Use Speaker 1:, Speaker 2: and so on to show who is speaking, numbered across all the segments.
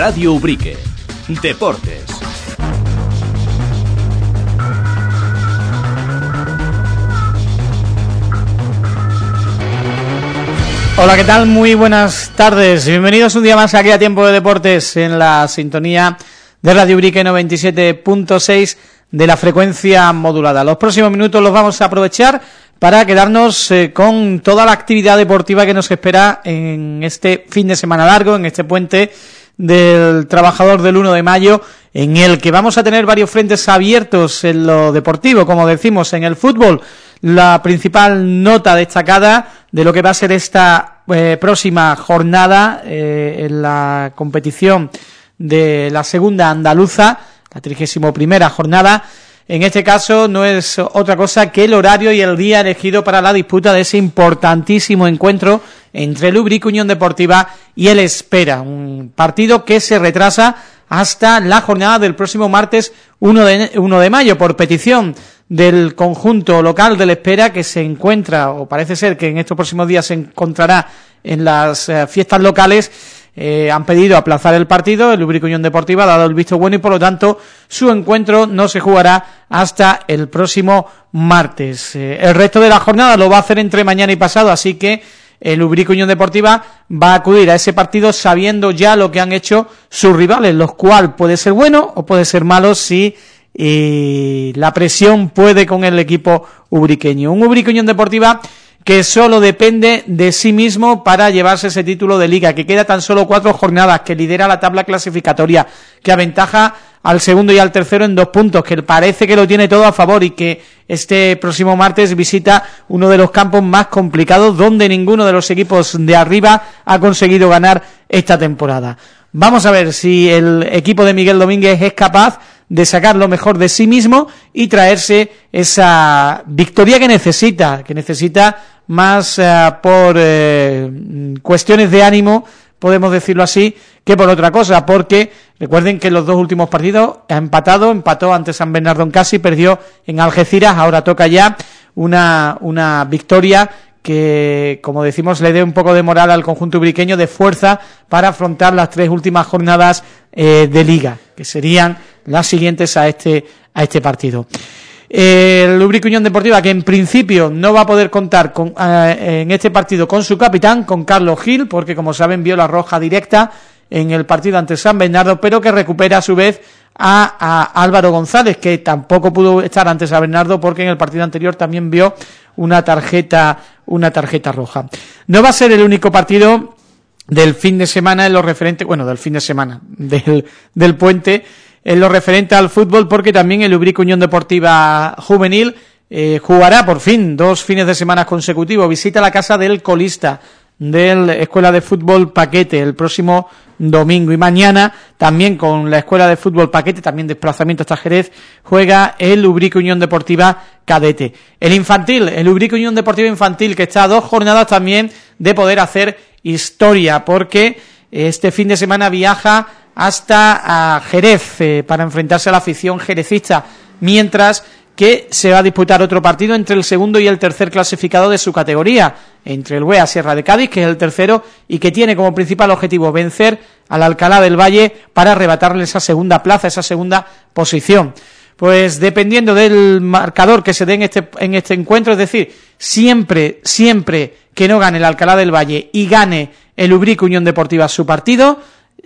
Speaker 1: Radio Ubrique. Deportes.
Speaker 2: Hola, ¿qué tal? Muy buenas tardes. Bienvenidos un día más aquí a Tiempo de Deportes en la sintonía de Radio Ubrique 97.6 de la frecuencia modulada. Los próximos minutos los vamos a aprovechar para quedarnos eh, con toda la actividad deportiva que nos espera en este fin de semana largo, en este puente del trabajador del 1 de mayo, en el que vamos a tener varios frentes abiertos en lo deportivo, como decimos, en el fútbol, la principal nota destacada de lo que va a ser esta eh, próxima jornada eh, en la competición de la segunda andaluza, la trigésimo primera jornada, en este caso no es otra cosa que el horario y el día elegido para la disputa de ese importantísimo encuentro entre el Ubrique Unión Deportiva y el Espera, un partido que se retrasa hasta la jornada del próximo martes 1 de, 1 de mayo por petición del conjunto local del Espera que se encuentra, o parece ser que en estos próximos días se encontrará en las eh, fiestas locales eh, han pedido aplazar el partido, el Ubrique Unión Deportiva ha dado el visto bueno y por lo tanto su encuentro no se jugará hasta el próximo martes. Eh, el resto de la jornada lo va a hacer entre mañana y pasado, así que el Ubrique Unión Deportiva va a acudir a ese partido sabiendo ya lo que han hecho sus rivales, lo cual puede ser bueno o puede ser malo si eh, la presión puede con el equipo ubriqueño. Un Ubrique Unión Deportiva que solo depende de sí mismo para llevarse ese título de Liga, que queda tan solo cuatro jornadas, que lidera la tabla clasificatoria, que aventaja al segundo y al tercero en dos puntos, que parece que lo tiene todo a favor y que este próximo martes visita uno de los campos más complicados donde ninguno de los equipos de arriba ha conseguido ganar esta temporada. Vamos a ver si el equipo de Miguel Domínguez es capaz de sacar lo mejor de sí mismo y traerse esa victoria que necesita, que necesita más eh, por eh, cuestiones de ánimo, podemos decirlo así, que por otra cosa, porque recuerden que los dos últimos partidos ha empatado, empató ante San Bernardo en Casi, perdió en Algeciras, ahora toca ya una, una victoria que, como decimos, le dé un poco de moral al conjunto ubriqueño, de fuerza para afrontar las tres últimas jornadas eh, de Liga, que serían las siguientes a este, a este partido. El Ubrique Unión Deportiva, que en principio no va a poder contar con, eh, en este partido con su capitán, con Carlos Gil, porque como saben vio la roja directa en el partido ante San Bernardo, pero que recupera a su vez a, Álvaro González, que tampoco pudo estar ante San Bernardo porque en el partido anterior también vio una tarjeta, una tarjeta roja. No va a ser el único partido del fin de semana en lo referente, bueno, del fin de semana, del, del puente, en lo referente al fútbol, porque también el Ubrique Unión Deportiva Juvenil eh, jugará por fin dos fines de semana consecutivos, visita la casa del colista de la Escuela de Fútbol Paquete el próximo domingo y mañana también con la Escuela de Fútbol Paquete, también desplazamiento hasta Jerez, juega el Ubrique Unión Deportiva Cadete. El infantil, el Ubrique Unión Deportiva Infantil que está a dos jornadas también de poder hacer historia porque este fin de semana viaja hasta a Jerez eh, para enfrentarse a la afición jerezista, mientras que se va a disputar otro partido entre el segundo y el tercer clasificado de su categoría, entre el UEA Sierra de Cádiz, que es el tercero, y que tiene como principal objetivo vencer al Alcalá del Valle para arrebatarle esa segunda plaza, esa segunda posición. Pues dependiendo del marcador que se dé en este, en este encuentro, es decir, siempre, siempre que no gane el Alcalá del Valle y gane el Ubrique Unión Deportiva su partido,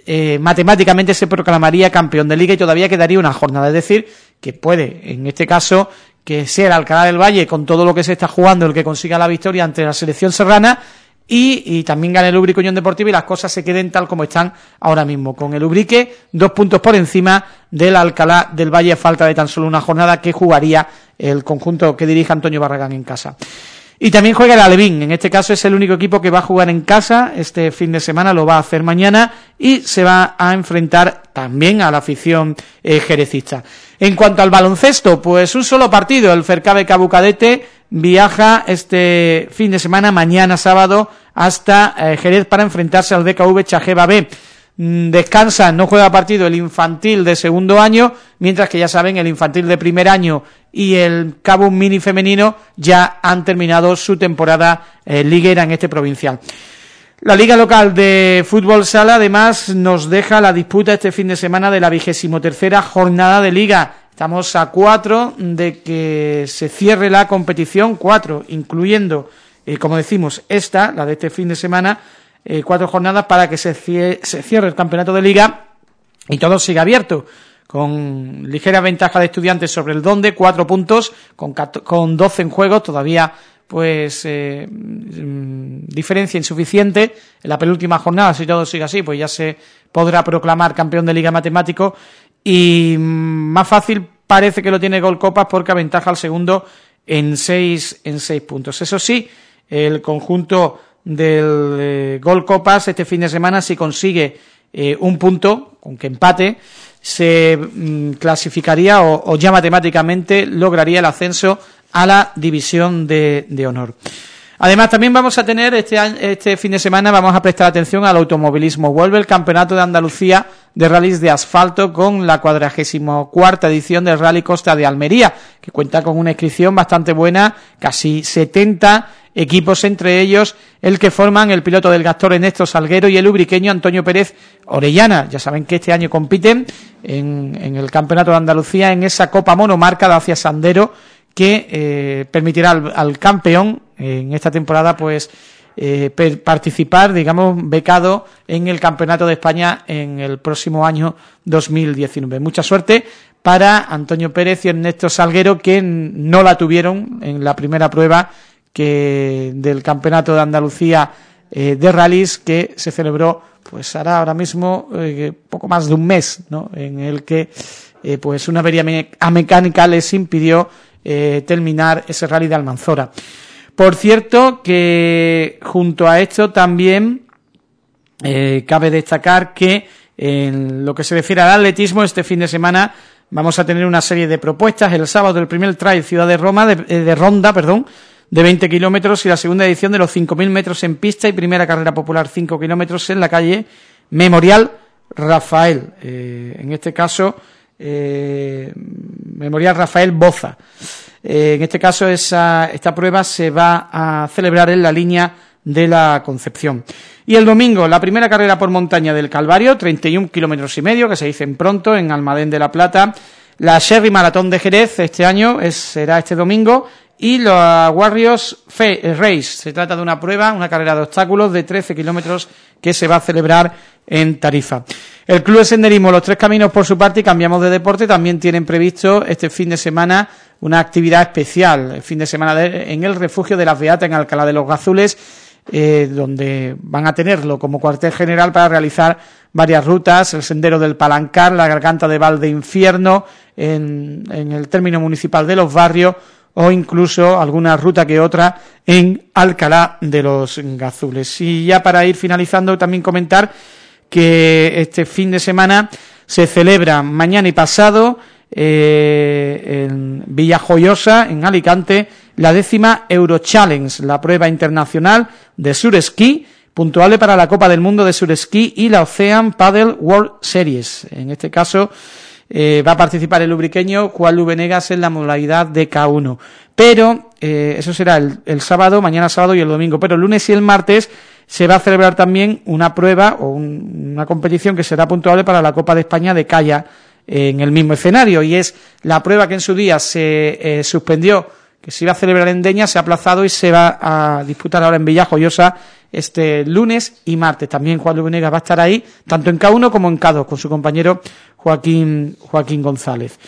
Speaker 2: eh, matemáticamente se proclamaría campeón de Liga y todavía quedaría una jornada, es decir, que puede, en este caso, que sea el Alcalá del Valle, con todo lo que se está jugando, el que consiga la victoria ante la selección serrana, y, también gane el Ubrique Unión Deportiva y las cosas se queden tal como están ahora mismo, con el Ubrique dos puntos por encima del Alcalá del Valle, falta de tan solo una jornada que jugaría el conjunto que dirige Antonio Barragán en casa. Y también juega el Alevín, en este caso es el único equipo que va a jugar en casa, este fin de semana lo va a hacer mañana y se va a enfrentar también a la afición eh. En cuanto al baloncesto, pues un solo partido, el Fercabe Cabucadete viaja este fin de semana, mañana sábado, hasta eh, Jerez para enfrentarse al DKV Chajeba B. Mm, descansa, no juega partido el infantil de segundo año, mientras que ya saben, el infantil de primer año y el Cabo Mini femenino ya han terminado su temporada eh, liguera en este provincial. La Liga Local de Fútbol Sala además nos deja la disputa este fin de semana de la vigésimo tercera jornada de Liga. Estamos a cuatro de que se cierre la competición, cuatro, incluyendo, eh, como decimos, esta, la de este fin de semana, eh, cuatro jornadas para que se cierre, el campeonato de Liga y todo siga abierto con ligera ventaja de estudiantes sobre el Donde, cuatro puntos, con, con 12 en juego, todavía pues eh, mm, diferencia insuficiente en la penúltima jornada, si todo sigue así, pues ya se podrá proclamar campeón de Liga Matemático y mm, más fácil parece que lo tiene Gol Copas porque aventaja al segundo en seis, en seis puntos. Eso sí, el conjunto del eh, Gol Copas este fin de semana si consigue eh, un punto, con que empate, se mm, clasificaría o, ya matemáticamente lograría el ascenso a la división de, honor. Además, también vamos a tener este, este fin de semana, vamos a prestar atención al automovilismo. Vuelve el Campeonato de Andalucía de rallies de asfalto con la cuadragésimo cuarta edición del Rally Costa de Almería, que cuenta con una inscripción bastante buena, casi 70 equipos, entre ellos el que forman el piloto del Gastor Ernesto Salguero y el ubriqueño Antonio Pérez Orellana. Ya saben que este año compiten en, en el Campeonato de Andalucía en esa Copa Monomarca de hacia Sandero que eh, permitirá al, campeón en esta temporada pues eh, participar, digamos, becado en el Campeonato de España en el próximo año 2019. Mucha suerte para Antonio Pérez y Ernesto Salguero que no la tuvieron en la primera prueba que del Campeonato de Andalucía eh, de rallies que se celebró pues hará ahora mismo poco más de un mes, ¿no? en el que pues una avería mecánica les impidió eh, terminar ese rally de Almanzora. Por cierto que junto a esto también eh, cabe destacar que en lo que se refiere al atletismo este fin de semana vamos a tener una serie de propuestas. El sábado el primer trail Ciudad de Roma, de, eh, de Ronda, perdón, de 20 kilómetros y la segunda edición de los 5.000 metros en pista y primera carrera popular 5 kilómetros en la calle Memorial Rafael. en este caso eh, Memorial Rafael Boza. Eh, en este caso, esa, esta prueba se va a celebrar en la línea de la Concepción. Y el domingo, la primera carrera por montaña del Calvario, 31 kilómetros y medio, que se dicen pronto, en Almadén de la Plata. La Sherry Maratón de Jerez este año es, será este domingo. Y la Warriors Race, se trata de una prueba, una carrera de obstáculos de 13 kilómetros que se va a celebrar en Tarifa. El Club de Senderismo Los Tres Caminos, por su parte, y cambiamos de deporte, también tienen previsto este fin de semana una actividad especial, el fin de semana en el refugio de las Beatas en Alcalá de los Gazules, eh, donde van a tenerlo como cuartel general para realizar varias rutas, el sendero del Palancar, la garganta de Valde Infierno, en, en el término municipal de los barrios, o incluso alguna ruta que otra en Alcalá de los Gazules. Y ya para ir finalizando también comentar que este fin de semana se celebra mañana y pasado eh, en Villajoyosa, en Alicante, la décima Eurochallenge, la prueba internacional de suresquí, puntuable para la Copa del Mundo de suresquí y la Ocean Paddle World Series. En este caso eh, va a participar el lubriqueño Juan Lubenegas en la modalidad de K1. Pero eh, eso será el, sábado, mañana sábado y el domingo. Pero el lunes y el martes se va a celebrar también una prueba o una competición que será puntuable para la Copa de España de Calla en el mismo escenario. Y es la prueba que en su día se eh, suspendió, que se iba a celebrar en Deña, se ha aplazado y se va a disputar ahora en Villajoyosa este lunes y martes. También Juan Lubenegas va a estar ahí, tanto en K1 como en K2, con su compañero Joaquín, Joaquín González.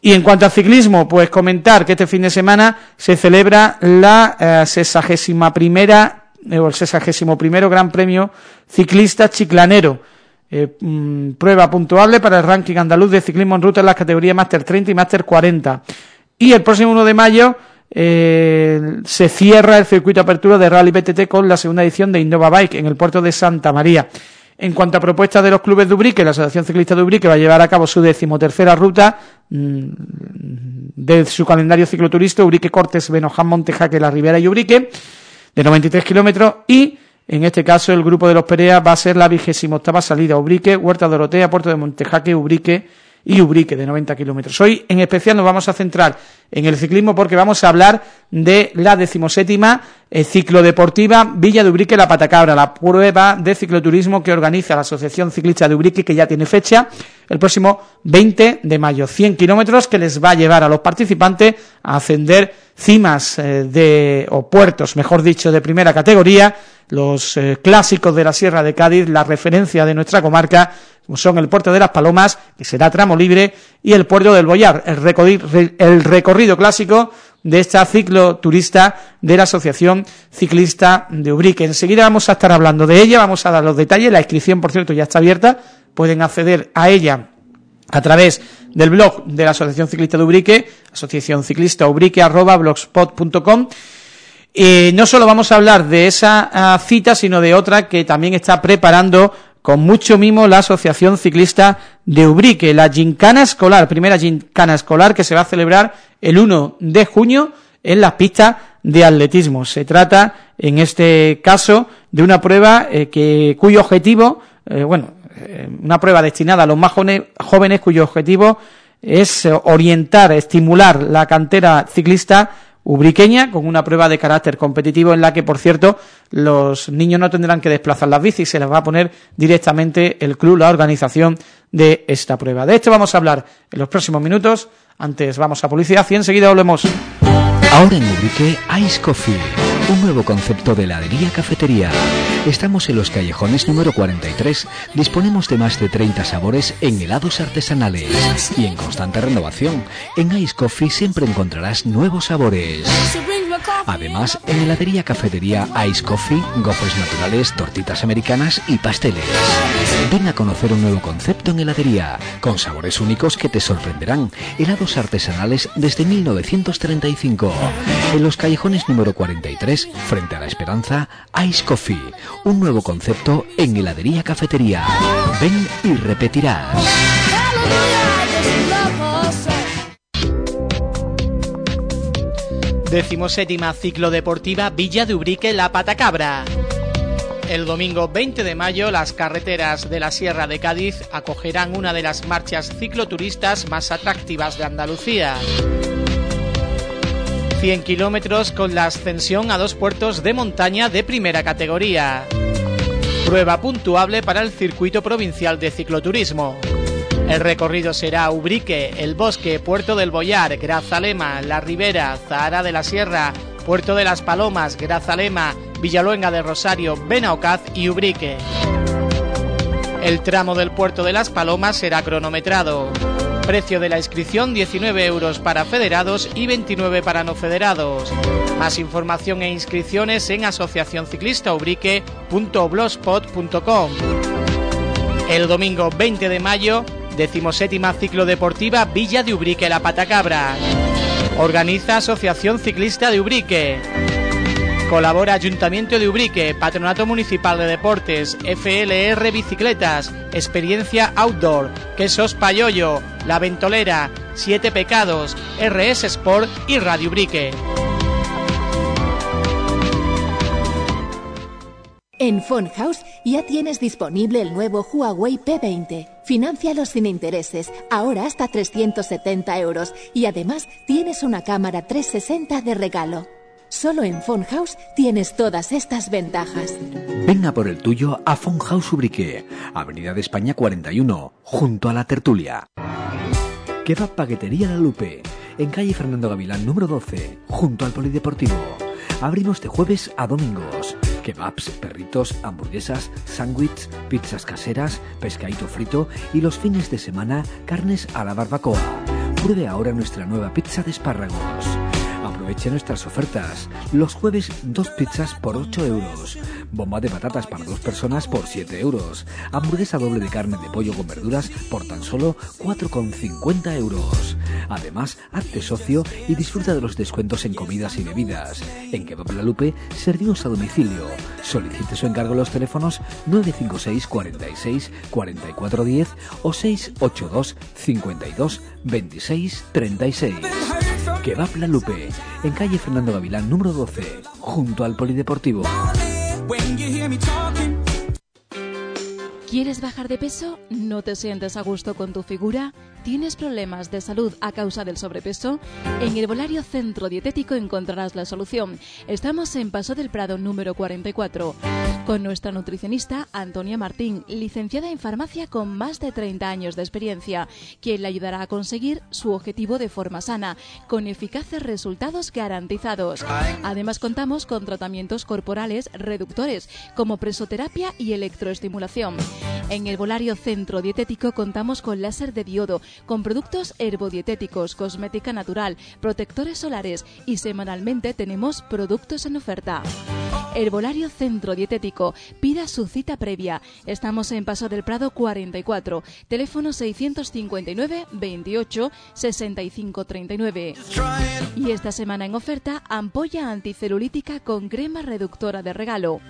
Speaker 2: Y en cuanto al ciclismo, pues comentar que este fin de semana se celebra la eh, sesagésima primera, el sesagésimo primero Gran Premio Ciclista Chiclanero. Eh, mm, prueba puntuable para el ranking andaluz de ciclismo en ruta en las categorías Master 30 y Master 40. Y el próximo 1 de mayo se cierra el circuito de apertura de Rally BTT con la segunda edición de Innova Bike en el puerto de Santa María. En cuanto a propuestas de los clubes de Ubrique, la Asociación Ciclista de Ubrique va a llevar a cabo su decimotercera ruta mm, de su calendario cicloturista Ubrique Cortes, Benoján, Montejaque, La Ribera y Ubrique, de 93 kilómetros y en este caso el grupo de los Perea va a ser la vigésima octava salida Ubrique, Huerta Dorotea, Puerto de Montejaque, Ubrique y Ubrique de 90 kilómetros. Hoy en especial nos vamos a centrar en el ciclismo porque vamos a hablar de la decimoséptima eh, ciclodeportiva Villa de Ubrique La Patacabra, la prueba de cicloturismo que organiza la Asociación Ciclista de Ubrique, que ya tiene fecha, el próximo 20 de mayo. 100 kilómetros que les va a llevar a los participantes a ascender cimas eh, de, o puertos, mejor dicho, de primera categoría, los eh, clásicos de la Sierra de Cádiz, la referencia de nuestra comarca, son el puerto de Las Palomas, que será tramo libre, y el puerto del Boyar, el el recorrido clásico de esta cicloturista de la Asociación Ciclista de Ubrique. Enseguida vamos a estar hablando de ella, vamos a dar los detalles, la inscripción, por cierto, ya está abierta, pueden acceder a ella a través del blog de la Asociación Ciclista de Ubrique, asociación ciclista ubrique arroba blogspot.com y no solo vamos a hablar de esa ah, cita, sino de otra que también está preparando con mucho mimo la Asociación Ciclista de Ubrique, la Gincana Escolar, primera Gincana Escolar que se va a celebrar el 1 de junio en las pistas de atletismo. Se trata, en este caso, de una prueba eh, que cuyo objetivo, eh, bueno, eh, una prueba destinada a los más jóvenes cuyo objetivo es orientar, estimular la cantera ciclista ubriqueña con una prueba de carácter competitivo en la que, por cierto, los niños no tendrán que desplazar las bicis, se les va a poner directamente el club, la organización de esta prueba. De esto vamos a hablar en los próximos minutos. Antes vamos a publicidad y enseguida volvemos.
Speaker 3: Ahora en Ubrique Ice Coffee, un nuevo concepto de heladería cafetería. Estamos en los callejones número 43. Disponemos de más de 30 sabores en helados artesanales y en constante renovación. En Ice Coffee siempre encontrarás nuevos sabores. Además, en heladería cafetería Ice Coffee, gofres naturales, tortitas americanas y pasteles. Ven a conocer un nuevo concepto en heladería, con sabores únicos que te sorprenderán. Helados artesanales desde 1935. En los callejones número 43, frente a la Esperanza, Ice Coffee. Un nuevo concepto en heladería cafetería. Ven y repetirás.
Speaker 2: Decimoséptima ciclodeportiva Villa de Ubrique La Patacabra. El domingo 20 de mayo las carreteras de la Sierra de Cádiz acogerán una de las marchas cicloturistas más atractivas de Andalucía. 100 kilómetros con la ascensión a dos puertos de montaña de primera categoría. Prueba puntuable para el circuito provincial de cicloturismo. El recorrido será Ubrique, El Bosque, Puerto del Boyar, Grazalema, La Ribera, Zahara de la Sierra, Puerto de las Palomas, Grazalema, Villaluenga de Rosario, Benaocaz y Ubrique. El tramo del Puerto de las Palomas será cronometrado. Precio de la inscripción 19 euros para federados y 29 para no federados. Más información e inscripciones en asociacionciclistaubrique.blogspot.com. El domingo 20 de mayo Decimoséptima ciclodeportiva Villa de Ubrique La Patacabra. Organiza Asociación Ciclista de Ubrique. Colabora Ayuntamiento de Ubrique, Patronato Municipal de Deportes, FLR Bicicletas, Experiencia Outdoor, Quesos Payoyo, La Ventolera, Siete Pecados, RS Sport y Radio Ubrique.
Speaker 4: En House ya tienes disponible el nuevo Huawei P20. Financialo sin intereses, ahora hasta 370 euros y además tienes una cámara 360 de regalo. Solo en House tienes todas estas ventajas.
Speaker 3: Venga por el tuyo a House Ubrique, Avenida de España 41, junto a la tertulia. Queda Paquetería La Lupe, en calle Fernando Gavilán número 12, junto al Polideportivo. Abrimos de jueves a domingos kebabs, perritos, hamburguesas, sándwiches, pizzas caseras, pescadito frito y los fines de semana carnes a la barbacoa. Pruebe ahora nuestra nueva pizza de espárragos. Aproveche nuestras ofertas. Los jueves, dos pizzas por 8 euros. Bomba de patatas para dos personas por 7 euros. Hamburguesa doble de carne de pollo con verduras por tan solo 4,50 euros. Además, hazte socio y disfruta de los descuentos en comidas y bebidas. En Kebab La Lupe servimos a domicilio. Solicite su encargo en los teléfonos 956 46 44 10 o 682 52 26 36. Kebab La Lupe, en calle Fernando Gavilán número 12, junto al Polideportivo. When you hear me talking.
Speaker 5: ¿Quieres bajar de peso? ¿No te sientes a gusto con tu figura? ¿Tienes problemas de salud a causa del sobrepeso? En Herbolario Centro Dietético encontrarás la solución. Estamos en Paso del Prado número 44 con nuestra nutricionista Antonia Martín, licenciada en farmacia con más de 30 años de experiencia, quien le ayudará a conseguir su objetivo de forma sana, con eficaces resultados garantizados. Además contamos con tratamientos corporales reductores como presoterapia y electroestimulación. En el Volario Centro Dietético contamos con láser de diodo, con productos herbodietéticos, cosmética natural, protectores solares y semanalmente tenemos productos en oferta. Herbolario Centro Dietético. Pida su cita previa. Estamos en Paso del Prado 44. Teléfono 659 28 65 39. Y esta semana en oferta, ampolla anticelulítica con crema reductora de regalo.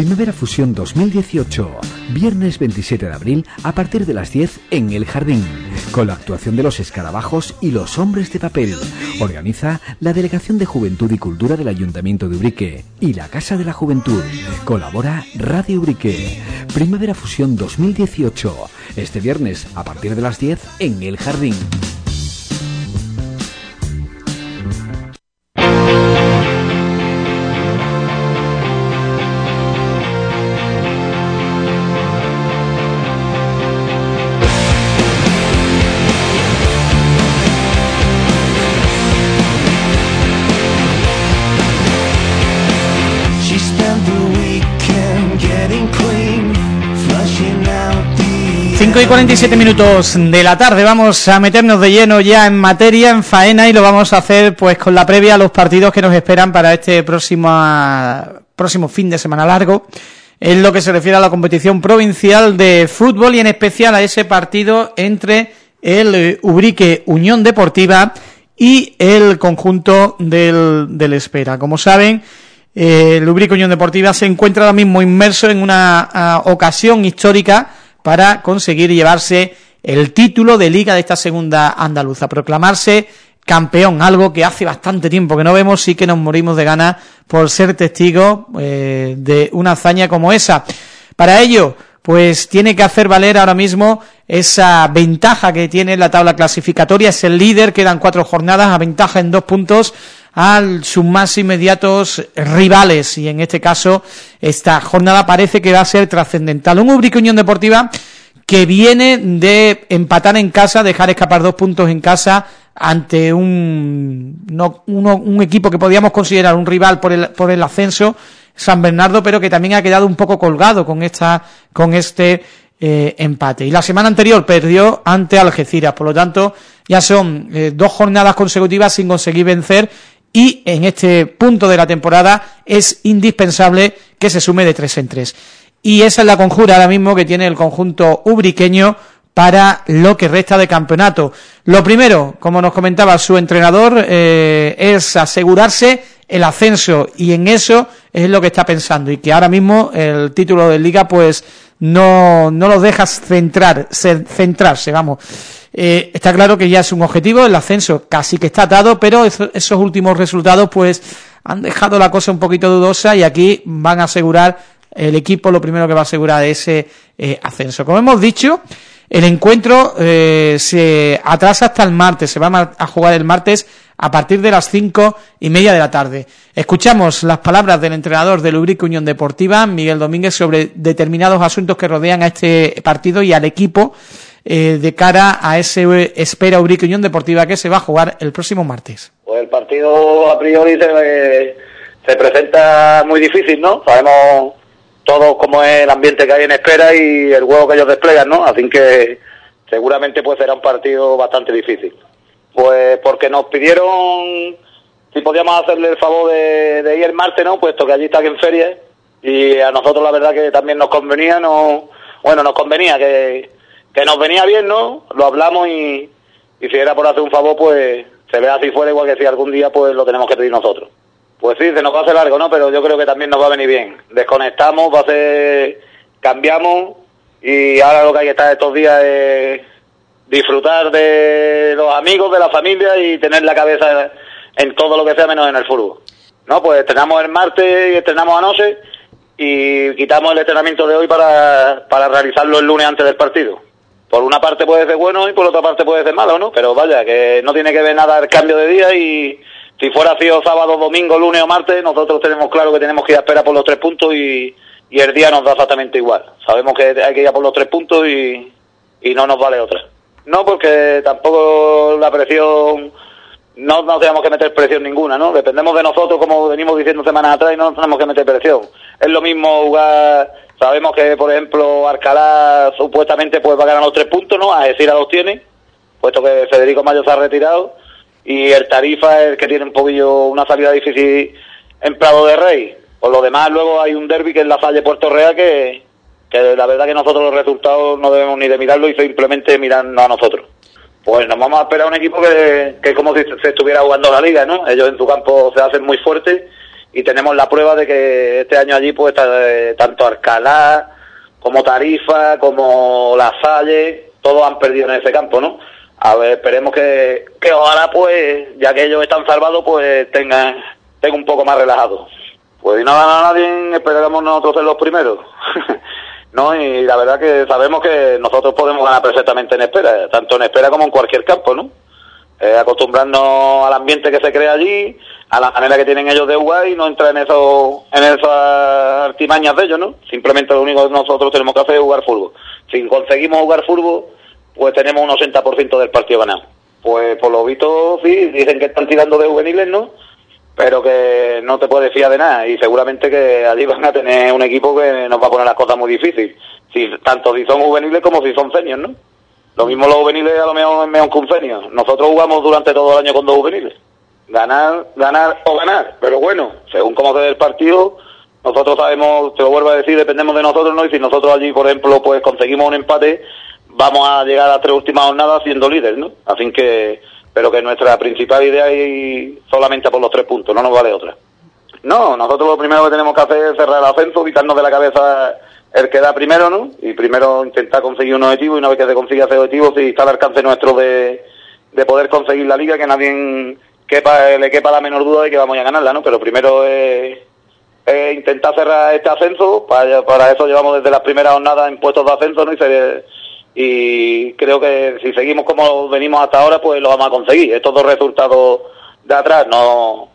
Speaker 3: Primavera Fusión 2018, viernes 27 de abril a partir de las 10 en El Jardín, con la actuación de los escarabajos y los hombres de papel. Organiza la Delegación de Juventud y Cultura del Ayuntamiento de Ubrique y la Casa de la Juventud. Colabora Radio Ubrique. Primavera Fusión 2018, este viernes a partir de las 10 en El Jardín.
Speaker 2: 47 minutos de la tarde vamos a meternos de lleno ya en materia, en faena y lo vamos a hacer pues con la previa a los partidos que nos esperan para este próximo, próximo fin de semana largo en lo que se refiere a la competición provincial de fútbol y en especial a ese partido entre el Ubrique Unión Deportiva y el conjunto del, del Espera. Como saben, eh, el Ubrique Unión Deportiva se encuentra ahora mismo inmerso en una ocasión histórica para conseguir llevarse el título de Liga de esta segunda andaluza, proclamarse campeón, algo que hace bastante tiempo que no vemos y que nos morimos de ganas por ser testigos eh, de una hazaña como esa. Para ello, pues tiene que hacer valer ahora mismo esa ventaja que tiene la tabla clasificatoria, es el líder, quedan cuatro jornadas, a ventaja en dos puntos a sus más inmediatos rivales y en este caso esta jornada parece que va a ser trascendental. Un Ubrique Unión Deportiva que viene de empatar en casa, dejar escapar dos puntos en casa ante un, un equipo que podíamos considerar un rival por el, por el ascenso, San Bernardo, pero que también ha quedado un poco colgado con esta con este eh, empate. Y la semana anterior perdió ante Algeciras, por lo tanto ya son eh, dos jornadas consecutivas sin conseguir vencer y en este punto de la temporada es indispensable que se sume de tres en tres. Y esa es la conjura ahora mismo que tiene el conjunto ubriqueño para lo que resta de campeonato. Lo primero, como nos comentaba su entrenador, eh, es asegurarse el ascenso y en eso es lo que está pensando y que ahora mismo el título de Liga pues no, no los deja centrar, centrarse, vamos. Eh, está claro que ya es un objetivo, el ascenso casi que está atado, pero esos últimos resultados pues han dejado la cosa un poquito dudosa y aquí van a asegurar el equipo lo primero que va a asegurar ese eh, ascenso. Como hemos dicho, el encuentro eh, se atrasa hasta el martes, se va a jugar el martes a partir de las cinco y media de la tarde. Escuchamos las palabras del entrenador del Ubrique Unión Deportiva, Miguel Domínguez, sobre determinados asuntos que rodean a este partido y al equipo eh, de cara a ese espera Ubrique Unión Deportiva que se va a jugar el próximo martes?
Speaker 6: Pues el partido a priori se, se presenta muy difícil, ¿no? Sabemos todos cómo es el ambiente que hay en espera y el juego que ellos desplegan, ¿no? Así que seguramente pues será un partido bastante difícil. Pues porque nos pidieron si podíamos hacerle el favor de, de ir el martes, ¿no? Puesto que allí está en feria y a nosotros la verdad que también nos convenía, no, bueno, nos convenía que que nos venía bien, ¿no? Lo hablamos y, y si era por hacer un favor, pues se ve así fuera, igual que si algún día pues lo tenemos que pedir nosotros. Pues sí, se nos va a hacer largo, ¿no? Pero yo creo que también nos va a venir bien. Desconectamos, va a ser, cambiamos y ahora lo que hay que estar estos días es disfrutar de los amigos, de la familia y tener la cabeza en todo lo que sea menos en el fútbol. No, pues estrenamos el martes y estrenamos anoche y quitamos el entrenamiento de hoy para, para realizarlo el lunes antes del partido. Por una parte puede ser bueno y por otra parte puede ser malo, ¿no? Pero vaya, que no tiene que ver nada el cambio de día y si fuera sido sábado, domingo, lunes o martes, nosotros tenemos claro que tenemos que ir a esperar por los tres puntos y, y el día nos da exactamente igual. Sabemos que hay que ir a por los tres puntos y, y no nos vale otra. No, porque tampoco la presión, no nos tenemos que meter presión ninguna, ¿no? Dependemos de nosotros, como venimos diciendo semanas atrás, y no nos tenemos que meter presión. Es lo mismo jugar, sabemos que, por ejemplo, Arcalá supuestamente pues va a ganar los tres puntos, ¿no? A decir a los tiene, puesto que Federico Mayo se ha retirado, y el Tarifa es el que tiene un poquillo una salida difícil en Prado de Rey. Por lo demás, luego hay un derby que es la Salle Puerto Real que, que la verdad que nosotros los resultados no debemos ni de mirarlo y simplemente mirarnos a nosotros. Pues nos vamos a esperar a un equipo que, que como si se estuviera jugando la liga, ¿no? Ellos en su campo se hacen muy fuertes y tenemos la prueba de que este año allí pues está, tanto Arcalá como Tarifa como La Salle, todos han perdido en ese campo, ¿no? A ver, esperemos que, que ojalá pues, ya que ellos están salvados, pues tengan, tengan un poco más relajado. Pues si no gana nadie, esperamos nosotros ser los primeros. no, y la verdad que sabemos que nosotros podemos ganar perfectamente en espera, tanto en espera como en cualquier campo, ¿no? Eh, acostumbrarnos al ambiente que se crea allí, a la manera que tienen ellos de jugar y no entrar en eso, en esas artimañas de ellos, ¿no? Simplemente lo único que nosotros tenemos que hacer es jugar fútbol. Si conseguimos jugar fútbol, pues tenemos un 80% del partido ganado. Pues por lo visto, sí, dicen que están tirando de juveniles, ¿no? Pero que no te puedes fiar de nada y seguramente que allí van a tener un equipo que nos va a poner las cosas muy difíciles. Si, tanto si son juveniles como si son seniors, ¿no? Lo mismo los juveniles a lo mejor es un senior. Nosotros jugamos durante todo el año con dos juveniles. Ganar, ganar o ganar. Pero bueno, según cómo se ve el partido, nosotros sabemos, te lo vuelvo a decir, dependemos de nosotros, ¿no? Y si nosotros allí, por ejemplo, pues conseguimos un empate, vamos a llegar a las tres últimas jornadas siendo líder, ¿no? Así que, pero que nuestra principal idea es solamente por los tres puntos, no nos vale otra. No, nosotros lo primero que tenemos que hacer es cerrar el ascenso, quitarnos de la cabeza el que da primero, ¿no? Y primero intentar conseguir un objetivo y una vez que se consiga ese objetivo, si está al alcance nuestro de, de poder conseguir la liga, que nadie quepa, le quepa la menor duda de que vamos a ganarla, ¿no? Pero primero es, es intentar cerrar este ascenso, para, para eso llevamos desde las primeras jornadas en puestos de ascenso, ¿no? Y se, y creo que si seguimos como venimos hasta ahora, pues lo vamos a conseguir. Estos dos resultados de atrás no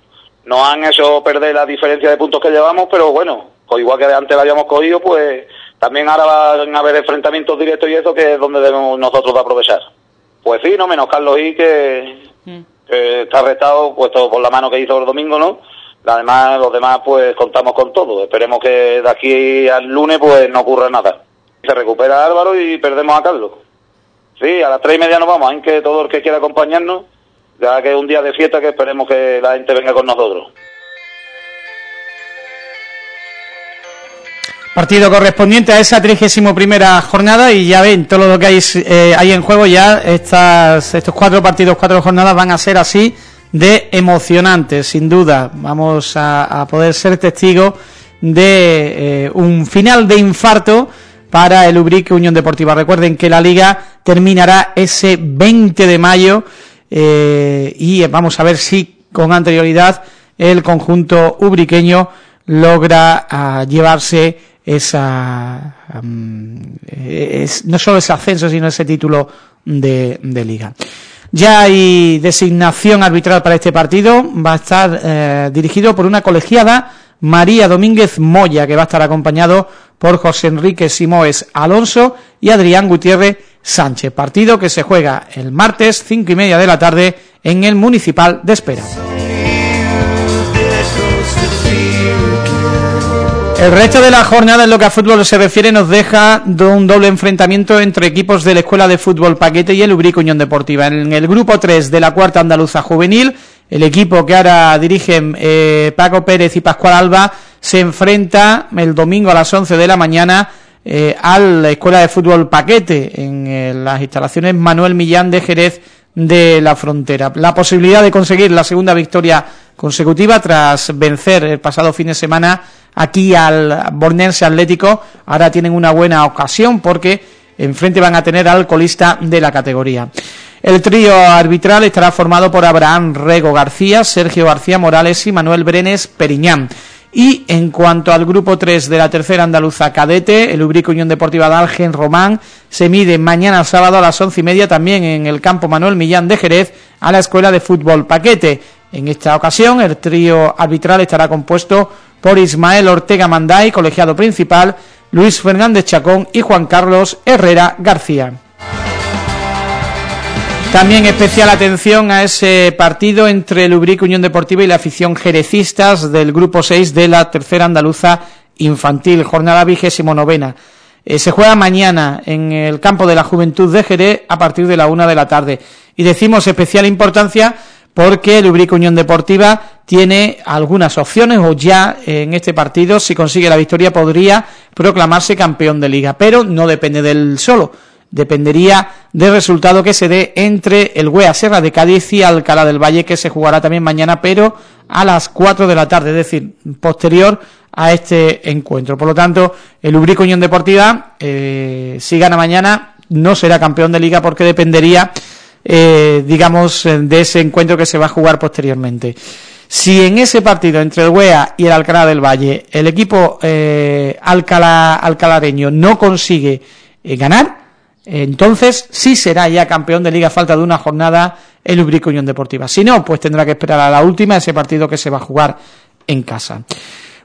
Speaker 6: nos han hecho perder la diferencia de puntos que llevamos, pero bueno, pues igual que antes la habíamos cogido, pues también ahora van a haber enfrentamientos directos y eso que es donde debemos nosotros aprovechar. Pues sí, no menos Carlos y que, mm. que está arrestado, puesto por la mano que hizo el domingo, ¿no? Además, los demás, pues contamos con todo. Esperemos que de aquí al lunes, pues no ocurra nada se recupera Álvaro y perdemos a Carlos. Sí, a las tres y media nos vamos, que todo el que quiera acompañarnos, ya que es un día de fiesta que esperemos que la gente venga con nosotros.
Speaker 2: Partido correspondiente a esa 31 primera jornada y ya ven, todo lo que hay, eh, hay en juego ya, estas, estos cuatro partidos, cuatro jornadas van a ser así de emocionantes, sin duda. Vamos a, poder ser testigos de eh, un final de infarto para el Ubrique Unión Deportiva. Recuerden que la Liga terminará ese 20 de mayo eh, y vamos a ver si con anterioridad el conjunto ubriqueño logra ah, llevarse esa no solo ese ascenso sino ese título de, Liga. Ya hay designación arbitral para este partido, va a estar eh, dirigido por una colegiada María Domínguez Moya, que va a estar acompañado por José Enrique Simoes Alonso y Adrián Gutiérrez Sánchez. Partido que se juega el martes, cinco y media de la tarde, en el Municipal de Espera. El resto de la jornada en lo que a fútbol se refiere nos deja un doble enfrentamiento entre equipos de la Escuela de Fútbol Paquete y el Ubrico Unión Deportiva. En el grupo 3 de la cuarta andaluza juvenil, el equipo que ahora dirigen eh, Paco Pérez y Pascual Alba se enfrenta el domingo a las 11 de la mañana eh, a la Escuela de Fútbol Paquete en eh, las instalaciones Manuel Millán de Jerez de la Frontera. La posibilidad de conseguir la segunda victoria consecutiva tras vencer el pasado fin de semana aquí al Bornense Atlético, ahora tienen una buena ocasión porque enfrente van a tener al colista de la categoría. El trío arbitral estará formado por Abraham Rego García, Sergio García Morales y Manuel Brenes Periñán. Y en cuanto al grupo 3 de la tercera andaluza cadete, el Ubrico Unión Deportiva de Algen Román se mide mañana sábado a las once y media también en el campo Manuel Millán de Jerez a la Escuela de Fútbol Paquete. En esta ocasión el trío arbitral estará compuesto por Ismael Ortega Manday, colegiado principal, Luis Fernández Chacón y Juan Carlos Herrera García. También especial atención a ese partido entre el Unión Deportiva y la afición jerecistas del grupo 6 de la tercera andaluza infantil, jornada vigésimo novena. Eh, se juega mañana en el campo de la Juventud de Jerez a partir de la una de la tarde. Y decimos especial importancia porque el Ubrique Unión Deportiva tiene algunas opciones o ya en este partido, si consigue la victoria, podría proclamarse campeón de liga, pero no depende del solo dependería del resultado que se dé entre el Huea Serra de Cádiz y Alcalá del Valle, que se jugará también mañana, pero a las 4 de la tarde, es decir, posterior a este encuentro. Por lo tanto, el Ubrico Unión Deportiva, eh, si gana mañana, no será campeón de Liga porque dependería, eh, digamos, de ese encuentro que se va a jugar posteriormente. Si en ese partido entre el Huea y el Alcalá del Valle el equipo eh, Alcalá, alcalareño no consigue ganar, entonces sí será ya campeón de Liga falta de una jornada el Ubrico Unión Deportiva. Si no, pues tendrá que esperar a la última, ese partido que se va a jugar en casa.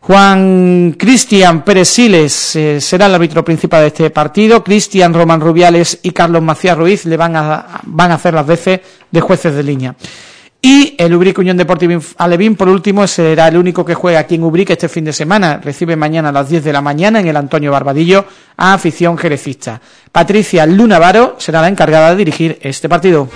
Speaker 2: Juan Cristian Pérez Siles eh, será el árbitro principal de este partido. Cristian Román Rubiales y Carlos Macías Ruiz le van a, van a hacer las veces de jueces de línea. Y el Ubrique Unión Deportiva Alevín, por último, será el único que juega aquí en Ubrique este fin de semana. Recibe mañana a las 10 de la mañana en el Antonio Barbadillo a afición jerecista. Patricia Lunavaro será la encargada de dirigir este partido.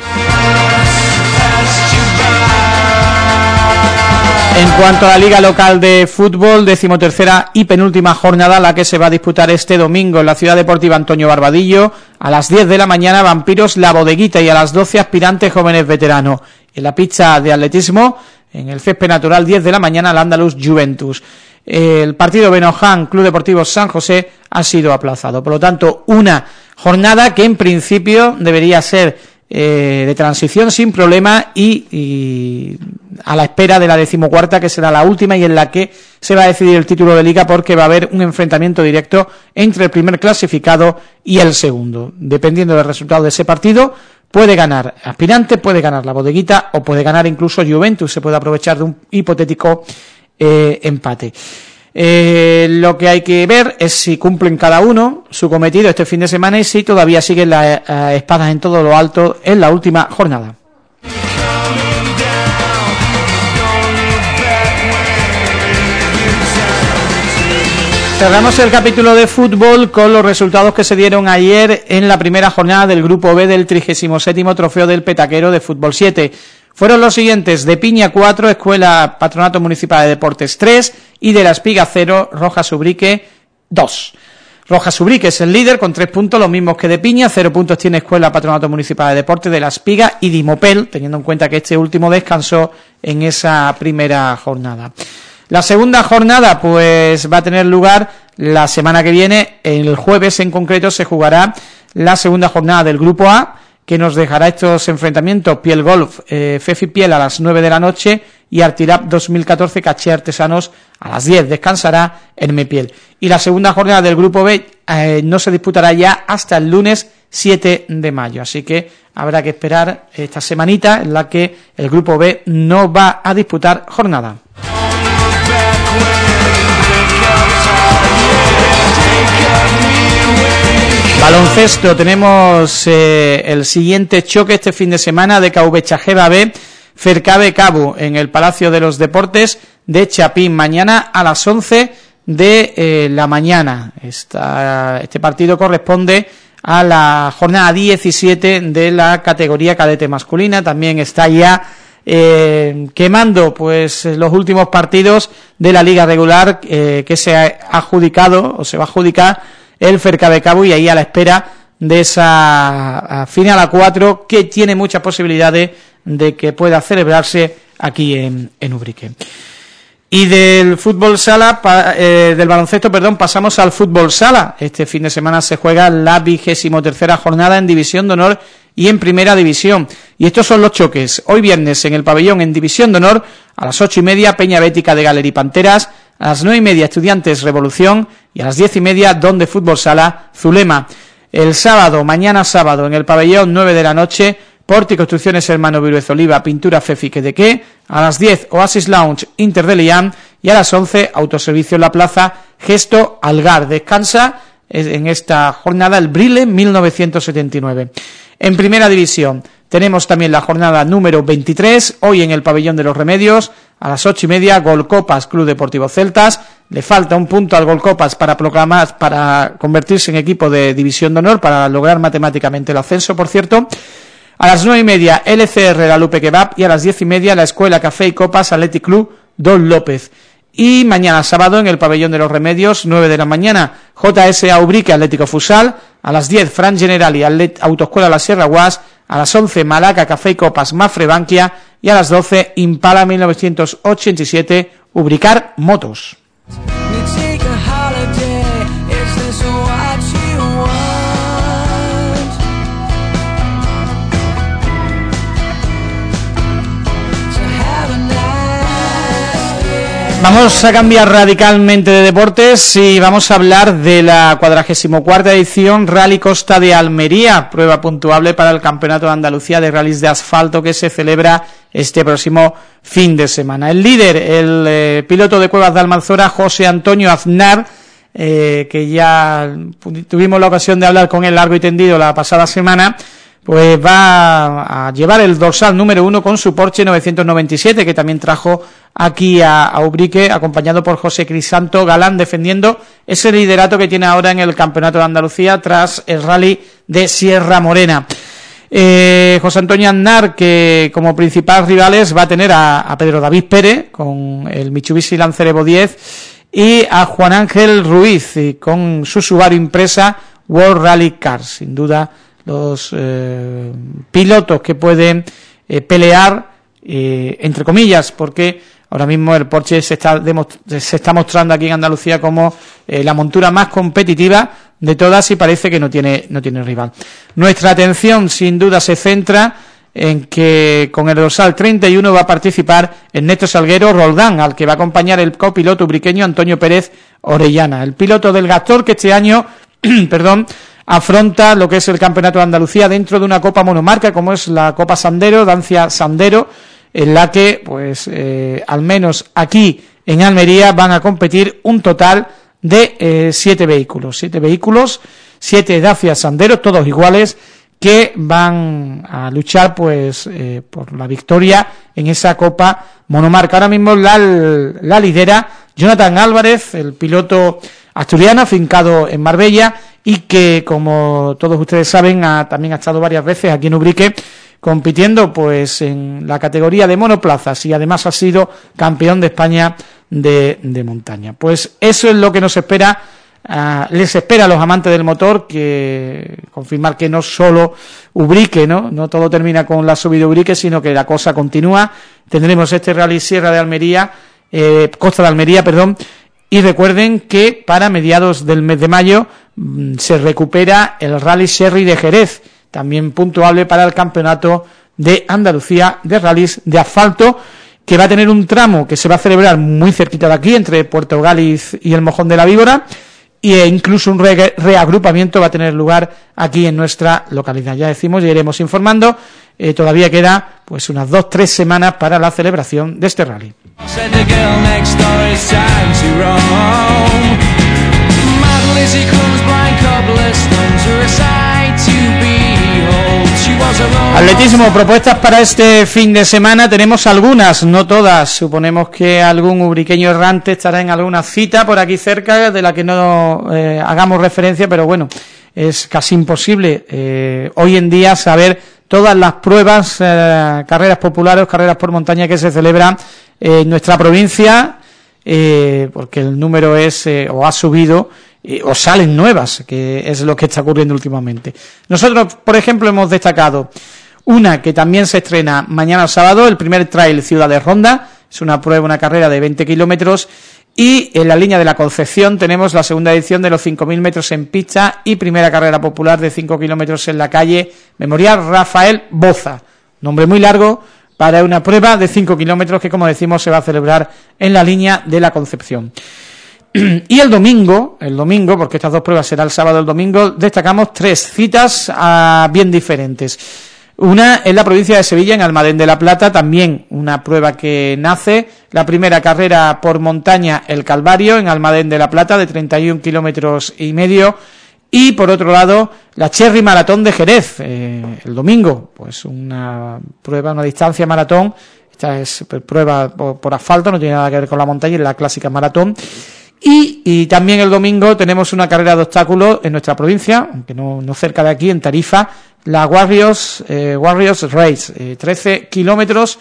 Speaker 2: En cuanto a la Liga Local de Fútbol, decimotercera y penúltima jornada, la que se va a disputar este domingo en la Ciudad Deportiva Antonio Barbadillo, a las 10 de la mañana Vampiros La Bodeguita y a las 12 Aspirantes Jóvenes Veteranos en la pista de atletismo, en el césped natural 10 de la mañana, al Andalus Juventus. El partido Benoján Club Deportivo San José ha sido aplazado. Por lo tanto, una jornada que en principio debería ser eh, de transición sin problema y, a la espera de la decimocuarta que será la última y en la que se va a decidir el título de liga porque va a haber un enfrentamiento directo entre el primer clasificado y el segundo. Dependiendo del resultado de ese partido, puede ganar Aspirante, puede ganar la Bodeguita o puede ganar incluso Juventus, se puede aprovechar de un hipotético eh, empate. Eh, lo que hay que ver es si cumplen cada uno su cometido este fin de semana y si todavía siguen las eh, espadas en todo lo alto en la última jornada. Cerramos el capítulo de fútbol con los resultados que se dieron ayer en la primera jornada del Grupo B del 37 Trofeo del Petaquero de Fútbol 7. Fueron los siguientes, de Piña 4, Escuela Patronato Municipal de Deportes 3 y de La Espiga 0, Rojas Ubrique 2. Rojas Ubrique es el líder con 3 puntos, los mismos que de Piña, 0 puntos tiene Escuela Patronato Municipal de Deportes de La Espiga y Dimopel, teniendo en cuenta que este último descansó en esa primera jornada. La segunda jornada pues va a tener lugar la semana que viene, el jueves en concreto se jugará la segunda jornada del Grupo A, que nos dejará estos enfrentamientos Piel Golf, eh, Fefi Piel a las 9 de la noche y Artirap 2014 Caché Artesanos a las 10, descansará en Piel. Y la segunda jornada del Grupo B eh, no se disputará ya hasta el lunes 7 de mayo, así que habrá que esperar esta semanita en la que el Grupo B no va a disputar jornada. Baloncesto, tenemos eh, el siguiente choque este fin de semana de KV Chajeva B, Fercabe Cabo, en el Palacio de los Deportes de Chapín, mañana a las 11 de eh, la mañana. este partido corresponde a la jornada 17 de la categoría cadete masculina, también está ya eh, quemando pues los últimos partidos de la liga regular que se ha adjudicado o se va a adjudicar el Cabo y ahí a la espera de esa final a cuatro que tiene muchas posibilidades de que pueda celebrarse aquí en, Ubrique. Y del fútbol sala, eh, del baloncesto, perdón, pasamos al fútbol sala. Este fin de semana se juega la vigésimo tercera jornada en División de Honor y en Primera División. Y estos son los choques. Hoy viernes en el pabellón en División de Honor, a las ocho y media Peña Bética de Galerí Panteras, a las nueve y media Estudiantes Revolución y a las diez y media Donde Fútbol Sala Zulema. El sábado, mañana sábado, en el pabellón 9 de la noche, Porti Construcciones Hermano Viruez Oliva, Pintura Fefi de qué, a las 10 Oasis Lounge Inter de y a las 11 Autoservicio en la Plaza Gesto Algar. Descansa en esta jornada el Brile 1979. En Primera División tenemos también la jornada número 23, hoy en el Pabellón de los Remedios, a las ocho y media, Golcopas Club Deportivo Celtas, le falta un punto al Golcopas para proclamar, para convertirse en equipo de División de Honor, para lograr matemáticamente el ascenso, por cierto, a las nueve y media, LCR La Lupe Kebab. Y a las diez y media, la Escuela Café y Copas Athletic Club Don López. Y mañana sábado en el Pabellón de los Remedios, 9 de la mañana, JSA Ubrique Atlético Fusal, a las 10 Fran General y Autoescuela La Sierra Guas, a las 11 Malaca Café y Copas Mafre Bankia y a las 12 Impala 1987 Ubricar Motos. Vamos a cambiar radicalmente de deportes y vamos a hablar de la 44 edición Rally Costa de Almería, prueba puntuable para el Campeonato de Andalucía de Rallys de Asfalto que se celebra este próximo fin de semana. El líder, el eh, piloto de Cuevas de Almanzora, José Antonio Aznar, eh, que ya tuvimos la ocasión de hablar con él largo y tendido la pasada semana, pues va a llevar el dorsal número uno con su Porsche 997, que también trajo aquí a, Ubrique, acompañado por José Crisanto Galán, defendiendo ese liderato que tiene ahora en el Campeonato de Andalucía tras el rally de Sierra Morena. Eh, José Antonio Aznar, que como principal rivales va a tener a, Pedro David Pérez, con el Mitsubishi Lancer Evo 10, y a Juan Ángel Ruiz, con su Subaru Impresa World Rally Cars, sin duda los eh, pilotos que pueden eh, pelear, eh, entre comillas, porque ahora mismo el Porsche se está, se está mostrando aquí en Andalucía como la montura más competitiva de todas y parece que no tiene, no tiene rival. Nuestra atención sin duda se centra en que con el dorsal 31 va a participar Ernesto Salguero Roldán, al que va a acompañar el copiloto ubriqueño Antonio Pérez Orellana, el piloto del Gastor que este año, perdón, afronta lo que es el Campeonato de Andalucía dentro de una Copa monomarca como es la Copa Sandero, Dancia Sandero, en la que, pues, eh, al menos aquí en Almería van a competir un total de eh, siete vehículos, siete vehículos, siete Dacia Sandero, todos iguales, que van a luchar, pues, eh, por la victoria en esa Copa monomarca. Ahora mismo la, la lidera Jonathan Álvarez, el piloto asturiano, afincado en Marbella, y que, como todos ustedes saben, ha, también ha estado varias veces aquí en Ubrique compitiendo pues en la categoría de monoplazas y además ha sido campeón de España de, de montaña. Pues eso es lo que nos espera, ah, les espera a los amantes del motor, que confirmar que no solo Ubrique, ¿no? No todo termina con la subida Ubrique, sino que la cosa continúa. Tendremos este Rally Sierra de Almería, eh, Costa de Almería, perdón, y recuerden que para mediados del mes de mayo mm, se recupera el Rally Sherry de Jerez, también puntuable para el campeonato de Andalucía de rallies de asfalto, que va a tener un tramo que se va a celebrar muy cerquita de aquí, entre Puerto Gáliz y el Mojón de la Víbora, e incluso un reagrupamiento va a tener lugar aquí en nuestra localidad. Ya decimos, y iremos informando, eh, todavía queda pues unas dos, tres semanas para la celebración de este rally. Atletismo, propuestas para este fin de semana, tenemos algunas, no todas, suponemos que algún ubriqueño errante estará en alguna cita por aquí cerca de la que no eh, hagamos referencia, pero bueno, es casi imposible eh, hoy en día saber todas las pruebas, eh, carreras populares, carreras por montaña que se celebran en nuestra provincia, porque el número es o ha subido o salen nuevas, que es lo que está ocurriendo últimamente. Nosotros, por ejemplo, hemos destacado una que también se estrena mañana sábado, el primer trail Ciudad de Ronda, es una prueba, una carrera de 20 kilómetros, Y en la línea de la Concepción tenemos la segunda edición de los 5.000 metros en pista y primera carrera popular de 5 kilómetros en la calle Memorial Rafael Boza. Nombre muy largo para una prueba de 5 kilómetros que, como decimos, se va a celebrar en la línea de la Concepción. y el domingo, el domingo, porque estas dos pruebas serán el sábado y el domingo, destacamos tres citas ah, bien diferentes. Una en la provincia de Sevilla, en Almadén de la Plata, también una prueba que nace. La primera carrera por montaña, el Calvario, en Almadén de la Plata, de 31 kilómetros y medio. Y por otro lado, la Cherry Maratón de Jerez, eh, el domingo, pues una prueba, una distancia maratón. Esta es prueba por, asfalto, no tiene nada que ver con la montaña, es la clásica maratón. Y, también el domingo tenemos una carrera de obstáculos en nuestra provincia, aunque no, no cerca de aquí, en Tarifa, la Warriors, eh, Warriors Race, 13 eh, kilómetros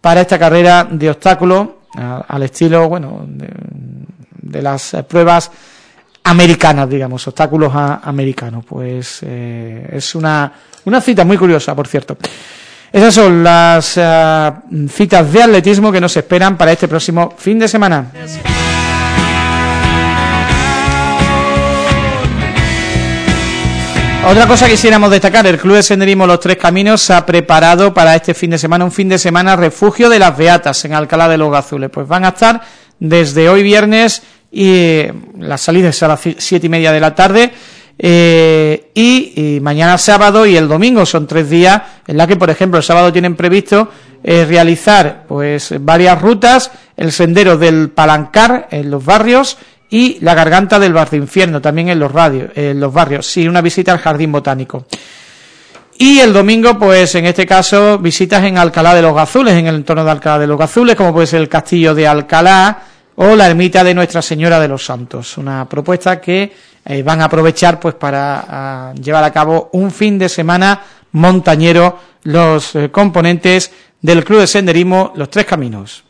Speaker 2: para esta carrera de obstáculos al estilo, bueno, de, las pruebas americanas, digamos, obstáculos americanos. Pues eh, es una, una cita muy curiosa, por cierto. Esas son las citas de atletismo que nos esperan para este próximo fin de semana. Otra cosa que quisiéramos destacar, el Club de Senderismo Los Tres Caminos se ha preparado para este fin de semana, un fin de semana refugio de las Beatas en Alcalá de los Azules. Pues van a estar desde hoy viernes y eh, la salida es a las siete y media de la tarde eh, y, mañana sábado y el domingo son tres días en la que, por ejemplo, el sábado tienen previsto eh, realizar pues varias rutas, el sendero del Palancar en los barrios y la garganta del bar de infierno, también en los, radios, en los barrios, sí, una visita al jardín botánico. Y el domingo, pues en este caso, visitas en Alcalá de los Gazules, en el entorno de Alcalá de los Gazules, como puede ser el castillo de Alcalá o la ermita de Nuestra Señora de los Santos. Una propuesta que eh, van a aprovechar pues para llevar a cabo un fin de semana montañero los eh, componentes del Club de Senderismo Los Tres Caminos.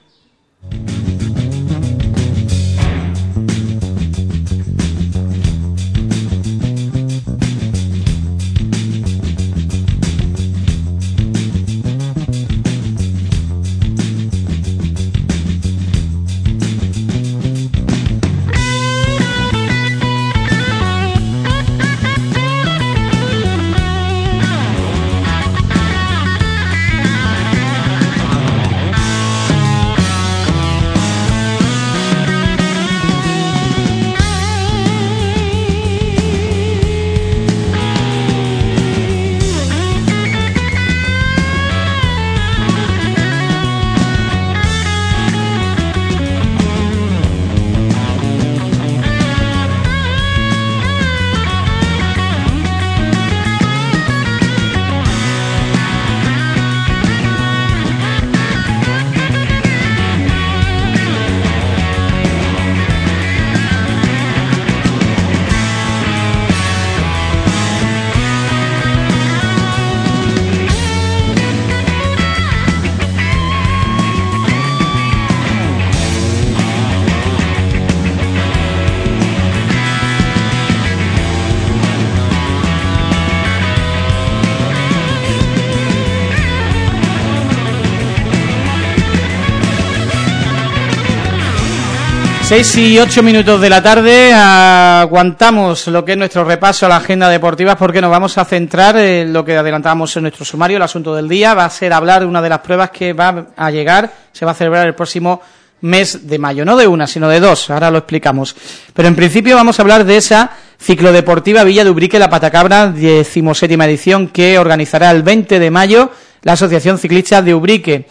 Speaker 2: 6 y 8 minutos de la tarde, aguantamos lo que es nuestro repaso a la agenda deportiva porque nos vamos a centrar en lo que adelantábamos en nuestro sumario, el asunto del día, va a ser hablar de una de las pruebas que va a llegar, se va a celebrar el próximo mes de mayo, no de una, sino de dos, ahora lo explicamos. Pero en principio vamos a hablar de esa ciclodeportiva Villa de Ubrique, La Patacabra, decimoséptima edición, que organizará el 20 de mayo la Asociación Ciclista de Ubrique.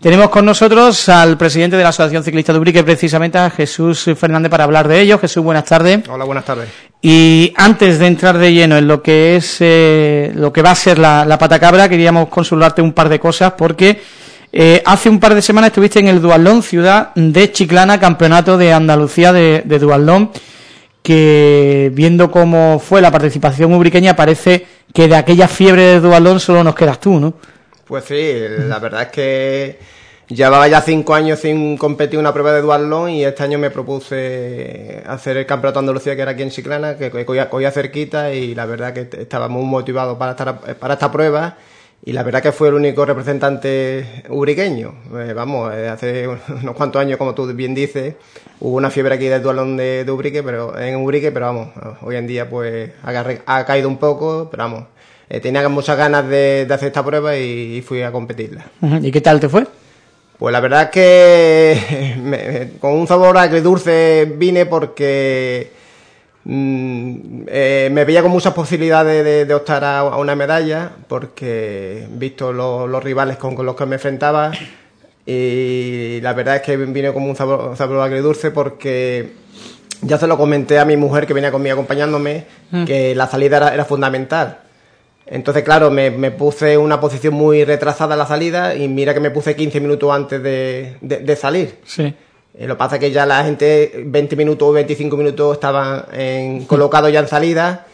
Speaker 2: Tenemos con nosotros al presidente de la Asociación Ciclista de Ubrique, precisamente a Jesús Fernández, para hablar de ello. Jesús, buenas tardes.
Speaker 7: Hola, buenas tardes.
Speaker 2: Y antes de entrar de lleno en lo que es eh, lo que va a ser la, la patacabra, queríamos consultarte un par de cosas, porque eh, hace un par de semanas estuviste en el Dualón, ciudad de Chiclana, campeonato de Andalucía de, de Dualón, que viendo cómo fue la participación ubriqueña, parece que de aquella fiebre de Dualón solo nos quedas tú, ¿no?
Speaker 7: Pues sí, la verdad es que llevaba ya cinco años sin competir una prueba de duatlón y este año me propuse hacer el campeonato de Andalucía que era aquí en Chiclana, que cogía, cerquita y la verdad que estaba muy motivado para, esta prueba y la verdad que fue el único representante ubriqueño. Eh, vamos, eh, hace unos cuantos años, como tú bien dices, hubo una fiebre aquí del dualón de, de Ubrique, pero, en Ubrique, pero vamos, hoy en día pues ha, caído un poco, pero vamos, eh, tenía muchas ganas de, hacer esta prueba y, fui a competirla.
Speaker 2: ¿Y qué tal te fue?
Speaker 7: Pues la verdad es que con un sabor agridulce vine porque Mm, eh, me veía con muchas posibilidades de, optar a, una medalla porque visto los rivales con, los que me enfrentaba y la verdad es que vine como un sabor, sabor agridulce porque ya se lo comenté a mi mujer que venía conmigo acompañándome mm. que la salida era, fundamental. Entonces, claro, me, puse una posición muy retrasada en la salida y mira que me puse 15 minutos antes de, de salir.
Speaker 2: Sí.
Speaker 7: Eh, lo que pasa es que ya la gente 20 minutos o 25 minutos estaban en, colocados ya en salida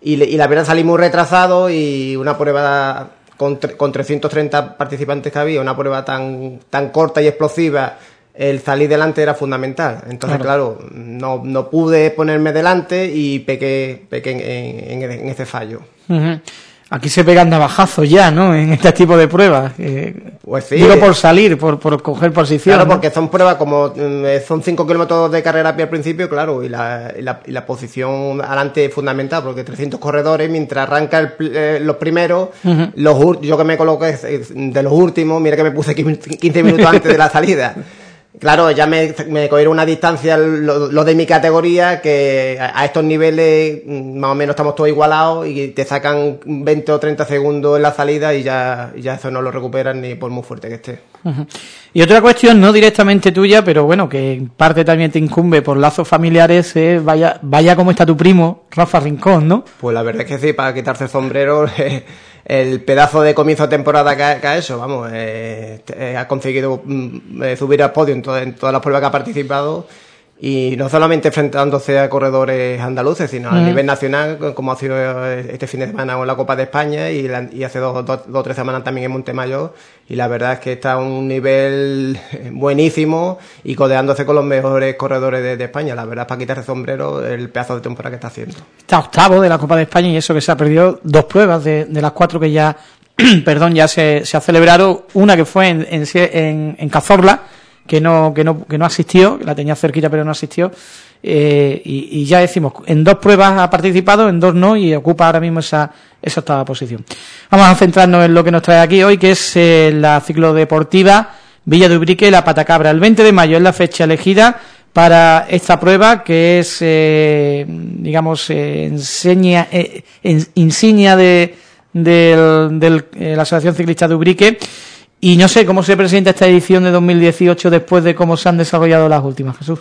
Speaker 7: y, la verdad salí muy retrasado y una prueba con, con 330 participantes que había, una prueba tan, tan corta y explosiva, el salir delante era fundamental. Entonces, claro, no, no, pude ponerme delante y pequé, pequé en, en, ese fallo.
Speaker 2: Aquí se pegan navajazos ya, ¿no? En este tipo de pruebas.
Speaker 7: pues sí.
Speaker 2: Digo por salir, por, por coger posición.
Speaker 7: Claro, porque son pruebas como mm, son 5 kilómetros de carrera a pie al principio, claro, y la, y la, posición adelante es fundamental, porque 300 corredores, mientras arranca eh, los primeros, los, yo que me coloqué de los últimos, mira que me puse 15 minutos antes de la salida. Claro, ya me, me cogieron una distancia lo, de mi categoría que a, estos niveles mm, más o menos estamos todos igualados y te sacan 20 o 30 segundos en la salida y ya, ya eso no lo recuperan ni por muy fuerte que esté.
Speaker 2: Y otra cuestión, no directamente tuya, pero bueno, que en parte también te incumbe por lazos familiares, es vaya, vaya cómo está tu primo, Rafa Rincón, ¿no?
Speaker 7: Pues la verdad es que sí, para quitarse el sombrero... el pedazo de comienzo de temporada que, ha hecho, vamos, eh, eh, ha conseguido mm, eh, subir al podio en, en, todas las pruebas que ha participado y no solamente enfrentándose a corredores andaluces, sino a nivel nacional, como ha sido este fin de semana con la Copa de España y, hace dos o tres semanas también en Montemayor. Y la verdad es que está a un nivel buenísimo y codeándose con los mejores corredores de, España. La verdad es para quitarse sombrero el pedazo de temporada que está haciendo.
Speaker 2: Está octavo de la Copa de España y eso que se ha perdido dos pruebas de, las cuatro que ya, perdón, ya se, se ha celebrado. Una que fue en, en, en Cazorla que no, que no, que no asistió, la tenía cerquita pero no asistió, eh, y, ya decimos, en dos pruebas ha participado, en dos no, y ocupa ahora mismo esa, esa octava posición. Vamos a centrarnos en lo que nos trae aquí hoy, que es eh, la ciclodeportiva Villa de Ubrique, la Patacabra. El 20 de mayo es la fecha elegida para esta prueba, que es, eh, digamos, enseña, insignia de, de la Asociación Ciclista de Ubrique, y no sé cómo se presenta esta edición de 2018 después de cómo se han desarrollado las últimas, Jesús.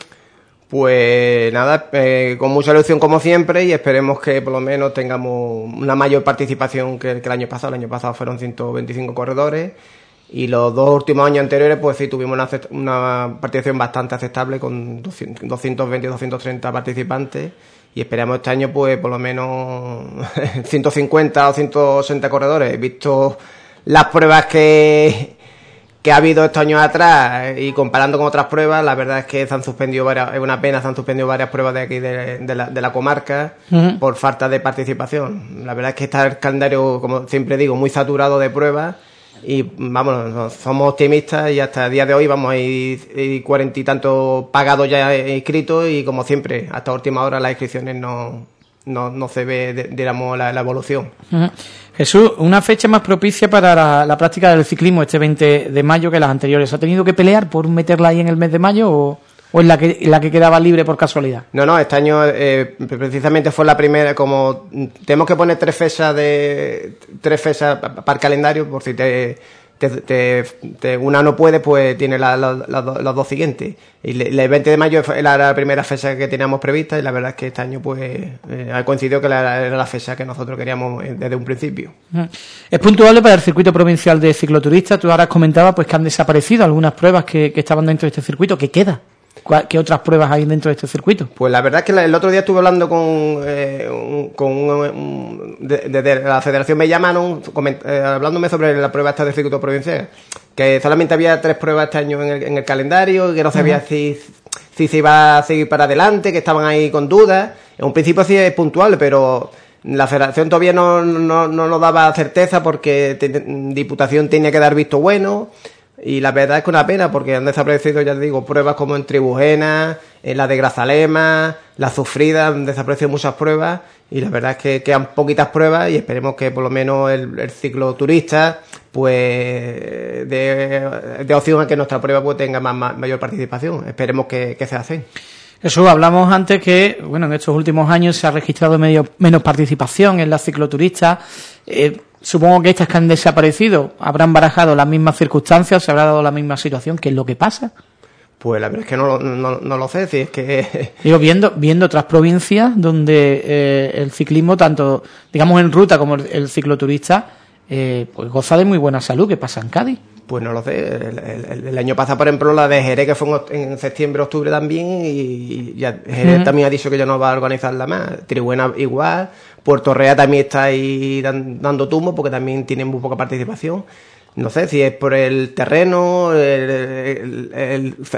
Speaker 7: Pues nada, eh, con mucha ilusión como siempre y esperemos que por lo menos tengamos una mayor participación que, el año pasado. El año pasado fueron 125 corredores y los dos últimos años anteriores pues sí tuvimos una, participación bastante aceptable con 220 230 participantes y esperamos este año pues por lo menos 150 o 160 corredores. Visto las pruebas que, que ha habido estos años atrás y comparando con otras pruebas, la verdad es que se han suspendido varias, es una pena, se han suspendido varias pruebas de aquí de, la, de la, comarca por falta de participación. La verdad es que está el calendario, como siempre digo, muy saturado de pruebas y vamos, somos optimistas y hasta el día de hoy vamos a ir cuarenta y tantos pagados ya inscritos y como siempre, hasta última hora las inscripciones no, no, no se ve, digamos, la, evolución.
Speaker 2: Jesús, una fecha más propicia para la, práctica del ciclismo este 20 de mayo que las anteriores. ¿Ha tenido que pelear por meterla ahí en el mes de mayo o, o es la que, la que quedaba libre por casualidad?
Speaker 7: No, no, este año eh, precisamente fue la primera, como tenemos que poner tres fechas de tres fechas para el calendario, por si te te, una no puede, pues tiene las dos siguientes. Y el 20 de mayo era la primera fecha que teníamos prevista y la verdad es que este año pues eh, ha coincidido que era la fecha que nosotros queríamos eh, desde un principio.
Speaker 2: Es puntuable para el circuito provincial de cicloturistas. Tú ahora comentabas pues que han desaparecido algunas pruebas que, que estaban dentro de este circuito. ¿Qué queda? ¿Qué otras pruebas hay dentro de este circuito?
Speaker 7: Pues la verdad es que el otro día estuve hablando con, eh, con de, la federación me llamaron eh, hablándome sobre la prueba esta del circuito provincial, que solamente había tres pruebas este año en el, calendario, que no sabía si, si se iba a seguir para adelante, que estaban ahí con dudas. En un principio sí es puntual, pero La federación todavía no, no, no nos daba certeza porque Diputación tenía que dar visto bueno y la verdad es que una pena porque han desaparecido, ya te digo, pruebas como en Tribujena, en la de Grazalema, la Sufrida, han desaparecido muchas pruebas y la verdad es que quedan poquitas pruebas y esperemos que por lo menos el, ciclo turista pues de, de, opción a que nuestra prueba pues, tenga más, mayor participación. Esperemos que, se hace.
Speaker 2: Eso, hablamos antes que, bueno, en estos últimos años se ha registrado medio, menos participación en la cicloturista. Eh, supongo que estas que han desaparecido habrán barajado las mismas circunstancias, se habrá dado la misma situación. ¿Qué es lo que pasa?
Speaker 7: Pues la verdad es que no, no, lo sé, si es que...
Speaker 2: Digo, viendo, viendo otras provincias donde eh, el ciclismo, tanto, digamos, en ruta como el, cicloturista, eh, pues goza de muy buena salud. ¿Qué pasa en Cádiz?
Speaker 7: Pues no lo sé. El, año pasado, por ejemplo, la de Jerez, que fue en, septiembre, octubre también, y ya Jerez también ha dicho que ya no va a organizarla más. Tribuena igual. Puerto Real también está ahí dando tumbo porque también tiene muy poca participación. No sé si es por el terreno,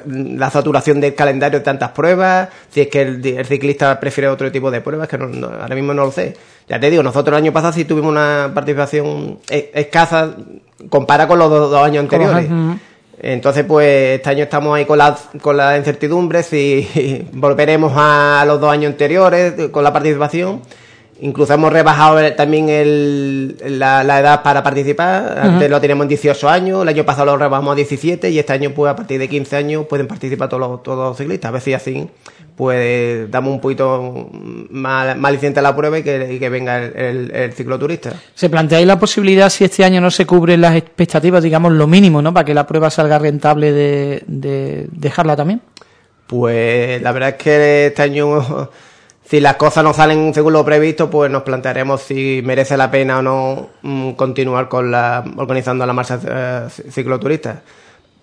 Speaker 7: la saturación del calendario de tantas pruebas, si es que el, ciclista prefiere otro tipo de pruebas, que ahora mismo no lo sé. Ya te digo, nosotros el año pasado sí tuvimos una participación escasa compara con los dos, años anteriores. Entonces, pues este año estamos ahí con la, con la incertidumbre si volveremos a los dos años anteriores con la participación Incluso hemos rebajado también el, la, edad para participar. Antes lo teníamos en 18 años, el año pasado lo rebajamos a 17 y este año, pues a partir de 15 años, pueden participar todos los, todos los ciclistas. A ver si así, pues damos un poquito más, más a la prueba y que, venga el, el, cicloturista.
Speaker 2: ¿Se plantea la posibilidad, si este año no se cubren las expectativas, digamos lo mínimo, ¿no? Para que la prueba salga rentable de, de dejarla también?
Speaker 7: Pues la verdad es que este año si las cosas no salen según lo previsto, pues nos plantearemos si merece la pena o no mm, continuar con la organizando la marcha eh, cicloturista.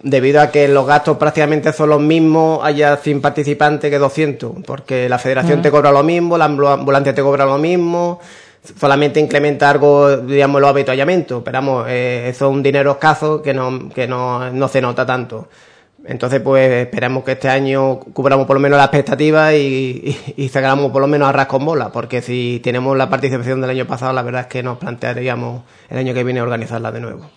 Speaker 7: Debido a que los gastos prácticamente son los mismos allá sin participantes que 200, porque la federación te cobra lo mismo, la ambulancia te cobra lo mismo, solamente incrementa algo, digamos, los habituallamientos, pero vamos, eh, eso es un dinero escaso que no, que no, no se nota tanto. Entonces, pues esperamos que este año cubramos por lo menos la expectativa y, y, sacamos por lo menos a ras con bola, porque si tenemos la participación del año pasado, la verdad es que nos plantearíamos el año que viene organizarla de nuevo.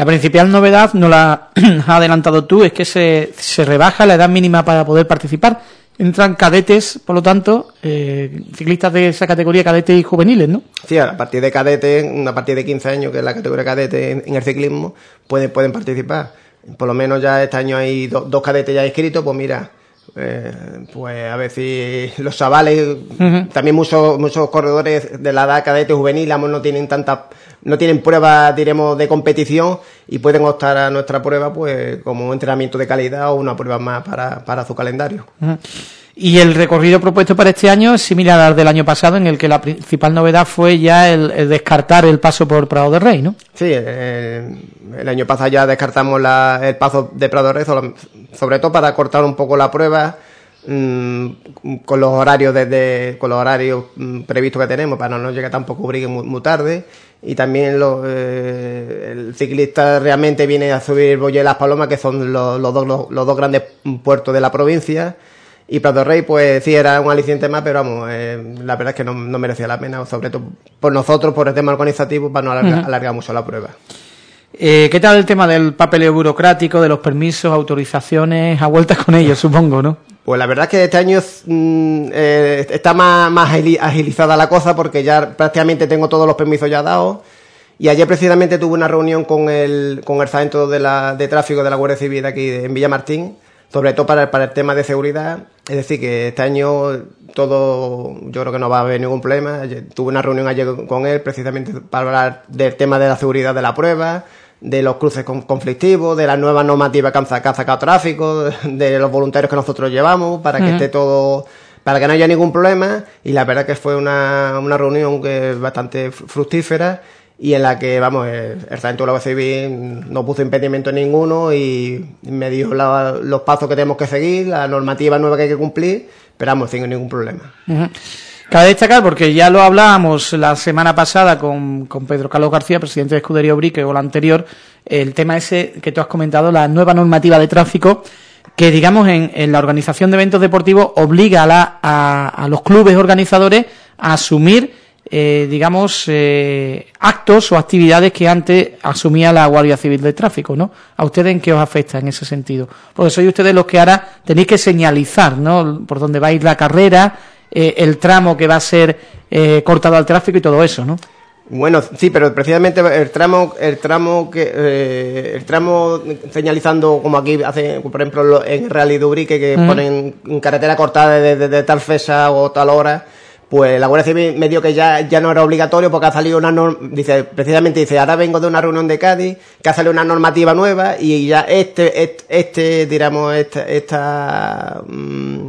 Speaker 2: La principal novedad, no la has adelantado tú, es que se, se rebaja la edad mínima para poder participar. Entran cadetes, por lo tanto, eh, ciclistas de esa categoría, cadetes y juveniles, ¿no?
Speaker 7: Sí, a partir de cadete, a partir de 15 años, que es la categoría cadete en, el ciclismo, pueden, pueden participar por lo menos ya este año hay dos cadetes ya inscritos, pues mira, eh, pues a ver si los chavales, también muchos muchos corredores de la edad cadete juvenil, no tienen tantas, no tienen pruebas, diremos, de competición y pueden optar a nuestra prueba, pues como un entrenamiento de calidad o una prueba más para, para su calendario.
Speaker 2: Y el recorrido propuesto para este año es similar al del año pasado, en el que la principal novedad fue ya el, descartar el paso por Prado de Rey, ¿no?
Speaker 7: Sí, el, año pasado ya descartamos el paso de Prado de Rey, sobre todo para cortar un poco la prueba mm, con los horarios desde con los horarios mm, previstos que tenemos para no llegar tampoco muy, muy tarde y también eh, el ciclista realmente viene a subir Bolle y Las Palomas que son los, dos, los dos grandes puertos de la provincia y Prado Rey, pues sí, era un aliciente más, pero vamos, eh, la verdad es que no, merecía la pena, sobre todo por nosotros, por el tema organizativo, para no alargar, mucho la prueba.
Speaker 2: Eh, ¿Qué tal el tema del papeleo burocrático, de los permisos, autorizaciones, a vueltas con ellos, supongo, no?
Speaker 7: Pues la verdad es que este año mm, eh, está más, más agilizada la cosa porque ya prácticamente tengo todos los permisos ya dados. Y ayer precisamente tuve una reunión con el, con el centro de, la, de tráfico de la Guardia Civil aquí en Villamartín, sobre todo para, para el tema de seguridad es decir, que este año todo, yo creo que no va a haber ningún problema. Tuve una reunión ayer con él precisamente para hablar del tema de la seguridad de la prueba, de los cruces conflictivos, de la nueva normativa que han sacado tráfico, de los voluntarios que nosotros llevamos, para que esté todo, para que no haya ningún problema. Y la verdad que fue una, una reunión que bastante fructífera y en la que, vamos, el, Centro de la Civil no puso impedimento ninguno y me dijo los pasos que tenemos que seguir, la normativa nueva que hay que cumplir, pero vamos, sin ningún problema.
Speaker 2: Cabe destacar, porque ya lo hablábamos la semana pasada con, con Pedro Carlos García, presidente de Escudería Brique, o la anterior, el tema ese que tú has comentado, la nueva normativa de tráfico, que digamos en, en la organización de eventos deportivos obliga a, la, a, a los clubes organizadores a asumir eh, digamos, eh, actos o actividades que antes asumía la Guardia Civil de Tráfico, ¿no? ¿A ustedes en qué os afecta en ese sentido? Porque sois ustedes los que ahora tenéis que señalizar, ¿no? Por dónde va a ir la carrera, eh, el tramo que va a ser eh, cortado al tráfico y todo eso, ¿no?
Speaker 7: Bueno, sí, pero precisamente el tramo, el tramo que, eh, el tramo señalizando como aquí hace, por ejemplo, lo- en Rally de Ubrique que
Speaker 2: Mm.
Speaker 7: ponen carretera cortada de, de- de tal fecha o tal hora, pues la Guardia Civil me dio que ya, ya no era obligatorio porque ha salido una norma, dice, precisamente dice, ahora vengo de una reunión de Cádiz, que ha salido una normativa nueva y ya este, este, este digamos, esta, esta mm,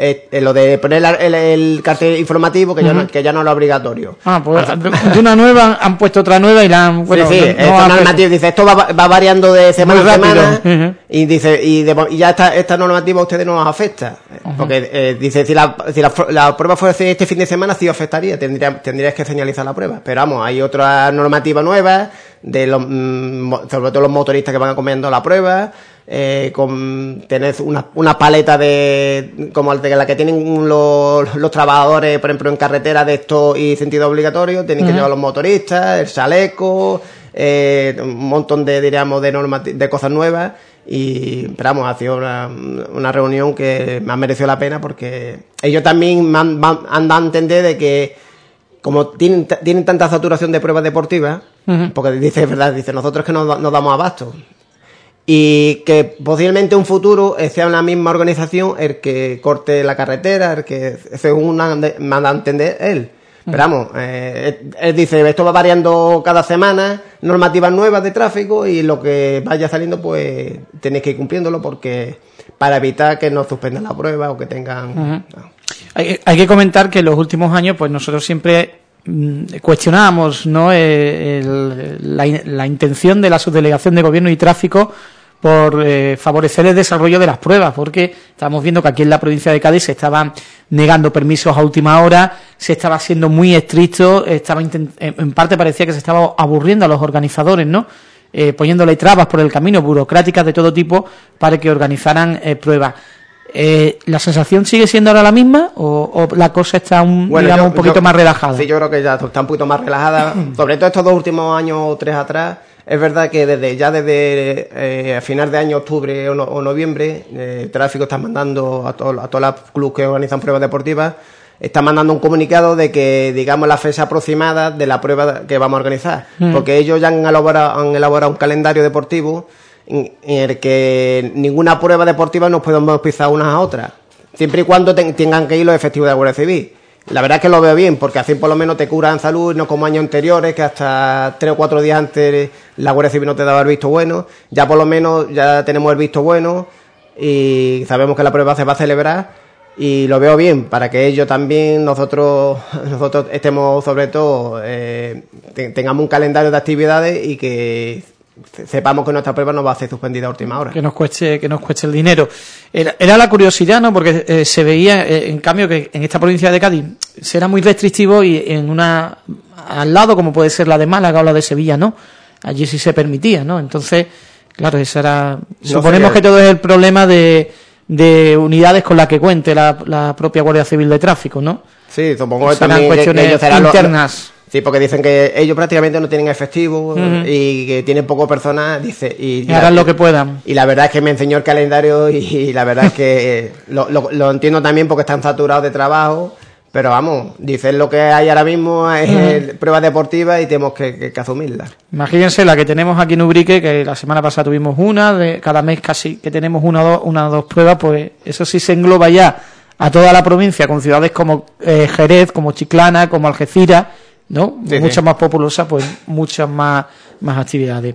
Speaker 7: eh, eh, lo de poner la- el, el cartel informativo que, ya no, que ya no es obligatorio.
Speaker 2: Ah, pues de de una nueva han puesto otra nueva y la han... Bueno,
Speaker 7: sí, sí,
Speaker 2: no
Speaker 7: esto normativo, dice, esto va, va variando de semana a semana y dice y, de- y ya esta, esta normativa a ustedes no nos afecta. Porque eh, dice, si, la, si la, la prueba fuese este fin de semana, sí afectaría, tendría, tendrías que señalizar la prueba. Pero vamos, hay otra normativa nueva, de los, mm, sobre todo los motoristas que van comiendo la prueba, eh, con tener una, una paleta de como la que tienen los, los trabajadores, por ejemplo, en carretera de esto y sentido obligatorio, tienen que llevar los motoristas, el chaleco, eh, un montón de, diríamos, de normati- de cosas nuevas. Y, pero vamos, ha sido una, una reunión que me ha merecido la pena porque ellos también me han, han- dado a entender de que como tienen, tienen tanta saturación de pruebas deportivas, porque dice, es verdad, dice, nosotros que nos, da- nos damos abasto. Y que posiblemente en un futuro sea la misma organización el que corte la carretera, el que, según dado a entender él. Pero vamos, eh, él, dice, esto va variando cada semana, normativas nuevas de tráfico y lo que vaya saliendo, pues tenéis que ir cumpliéndolo porque para evitar que no suspendan la prueba o que tengan...
Speaker 2: Hay, hay que comentar que en los últimos años, pues nosotros siempre mm, cuestionábamos ¿no? Eh, el- la, la intención de la subdelegación de gobierno y tráfico por eh, favorecer el desarrollo de las pruebas, porque estábamos viendo que aquí en la provincia de Cádiz se estaban negando permisos a última hora, se estaba siendo muy estricto, estaba en en parte parecía que se estaba aburriendo a los organizadores, ¿no? Eh, poniéndole trabas por el camino, burocráticas de todo tipo, para que organizaran eh, pruebas. Eh, ¿La sensación sigue siendo ahora la misma o, o la cosa está un,
Speaker 7: Bueno,
Speaker 2: digamos,
Speaker 7: yo-
Speaker 2: un poquito
Speaker 7: yo-
Speaker 2: más relajada?
Speaker 7: Sí, yo creo que ya está un poquito más relajada. Sobre todo estos dos últimos años o tres atrás, es verdad que desde ya desde eh, a final de año, octubre o, no- o noviembre, eh, el tráfico está mandando a, todo- a todos los clubes que organizan pruebas deportivas, está mandando un comunicado de que, digamos, la fecha aproximada de la prueba que vamos a organizar. Porque ellos ya han elaborado, han elaborado un calendario deportivo en, en el que ninguna prueba deportiva nos podemos pisar unas a otras. Siempre y cuando ten- tengan que ir los efectivos de la Guardia Civil. La verdad es que lo veo bien, porque así por lo menos te curan salud, no como años anteriores, que hasta tres o cuatro días antes la Guardia Civil no te daba el visto bueno. Ya por lo menos ya tenemos el visto bueno y sabemos que la prueba se va a celebrar y lo veo bien para que ellos también nosotros nosotros estemos sobre todo eh, te- tengamos un calendario de actividades y que sepamos que nuestra prueba no va a ser suspendida a última hora.
Speaker 2: que nos cueste que nos cueste el dinero. Era, era la curiosidad no porque eh, se veía eh, en cambio que en esta provincia de Cádiz será muy restrictivo y en una al lado como puede ser la de Málaga o la de Sevilla no allí sí se permitía no entonces claro esa era suponemos
Speaker 7: sería-
Speaker 2: que todo es el problema de, de unidades con las que cuente la, la propia Guardia Civil de Tráfico no
Speaker 7: Sí, supongo que también que
Speaker 2: cuestiones
Speaker 7: ellos serán los-
Speaker 2: internas.
Speaker 7: Sí, porque dicen que ellos prácticamente no tienen efectivo y que tienen poco personal, dice, y,
Speaker 2: y harán lo que puedan.
Speaker 7: y la verdad es que me enseñó el calendario y, y la verdad es que eh, lo, lo- lo entiendo también porque están saturados de trabajo, pero vamos, dicen lo que hay ahora mismo es pruebas deportivas y tenemos que, que- que asumirlas.
Speaker 2: Imagínense la que tenemos aquí en Ubrique, que la semana pasada tuvimos una, de cada mes casi que tenemos una o dos, una o dos pruebas, pues eso sí se engloba ya a toda la provincia, con ciudades como eh, Jerez, como Chiclana, como Algeciras, ¿no?
Speaker 7: Sí, sí.
Speaker 2: muchas más populosas, pues muchas más, más actividades.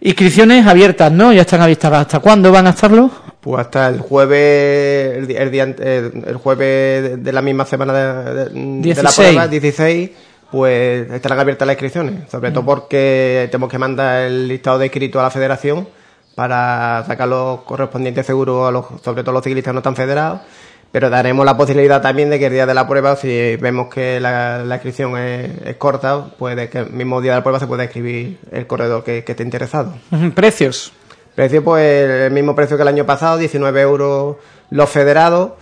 Speaker 2: Inscripciones abiertas, ¿no? Ya están abiertas. ¿Hasta cuándo van a estarlo?
Speaker 7: Pues hasta el jueves, el, día, el, jueves de- la misma semana de, de- de la
Speaker 2: 16.
Speaker 7: prueba, 16, pues estarán abiertas las inscripciones. Sobre todo porque tenemos que mandar el listado de inscritos a la federación para sacar los correspondientes seguros, a los, sobre todo los ciclistas no tan federados. Pero daremos la posibilidad también de que el día de la prueba, si vemos que la, la inscripción es, es corta, pues de que el mismo día de la prueba se pueda inscribir el corredor que, que esté interesado.
Speaker 2: Precios.
Speaker 7: Precio, pues el mismo precio que el año pasado, 19 euros los federados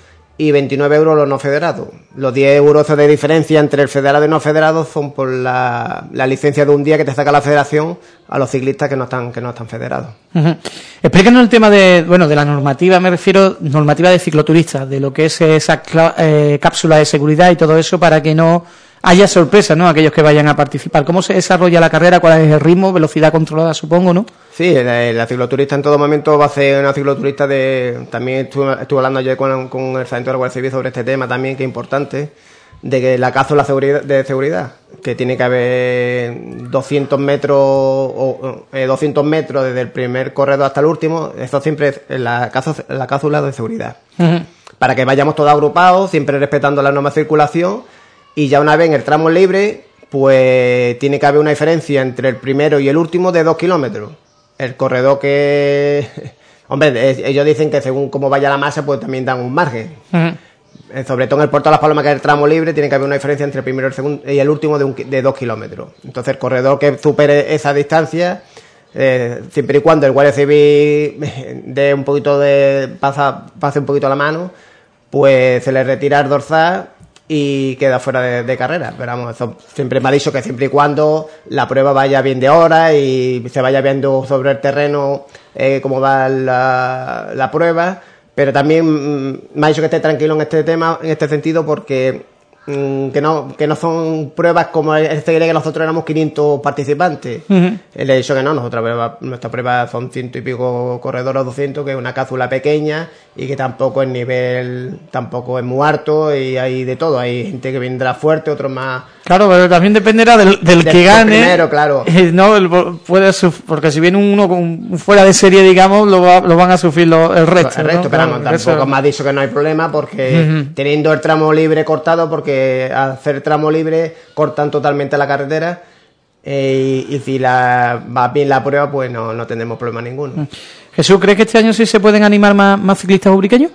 Speaker 7: y 29 euros los no federados. Los 10 euros de diferencia entre el federado y no federado son por la, licencia de un día que te saca la federación a los ciclistas que no están que no están federados.
Speaker 2: Explíquenos el tema de bueno de la normativa, me refiero normativa de cicloturistas, de lo que es esa eh, cápsula de seguridad y todo eso para que no haya sorpresa, ¿no? Aquellos que vayan a participar. ¿Cómo se desarrolla la carrera? ¿Cuál es el ritmo? Velocidad controlada, supongo, ¿no?
Speaker 7: Sí, la, cicloturista en todo momento va a ser una cicloturista de... También estuve, hablando ayer con, el Sargento de la Guardia Civil sobre este tema también, que es importante, de que la caza seguridad, de seguridad, que tiene que haber 200 metros o 200 eh, metros desde el primer corredor hasta el último, eso siempre es la, la cápsula de seguridad. Para que vayamos todos agrupados, siempre respetando la norma de circulación y ya una vez en el tramo libre, pues tiene que haber una diferencia entre el primero y el último de dos kilómetros. El corredor que... Hombre, ellos dicen que según cómo vaya la masa, pues también dan un margen. Eh, sobre todo en el puerto de las Palomas, que es el tramo libre, tiene que haber una diferencia entre el primero y el, segundo, y el último de, de dos kilómetros. Entonces, el corredor que supere esa distancia, eh, siempre y cuando el Guardia Civil dé un poquito de... Pasa, pase un poquito la mano, pues se le retira el dorsal y queda fuera de, carrera. Pero vamos, siempre me ha dicho que siempre y cuando la prueba vaya bien de hora y se vaya viendo sobre el terreno eh, cómo va la, la, prueba. Pero también mm, me ha dicho que esté tranquilo en este tema, en este sentido, porque que no que no son pruebas como este que nosotros éramos 500 participantes. Él ha dicho que no, nosotros nuestra prueba son ciento y pico corredores, 200, que es una cápsula pequeña y que tampoco es nivel, tampoco es muy alto y hay de todo. Hay gente que vendrá fuerte, otros más
Speaker 2: Claro, pero también dependerá del, que gane.
Speaker 7: Primero, claro.
Speaker 2: Eh, no, puede porque si viene uno con, fuera de serie, digamos, lo, lo van a sufrir el resto.
Speaker 7: El resto, pero tampoco me ha dicho que no hay problema porque teniendo el tramo libre cortado, porque al hacer tramo libre cortan totalmente la carretera. Eh, y, si la, va bien la prueba, pues no, no tendremos problema ninguno.
Speaker 2: Jesús, ¿crees que este año sí se pueden animar más, más ciclistas ubriqueños?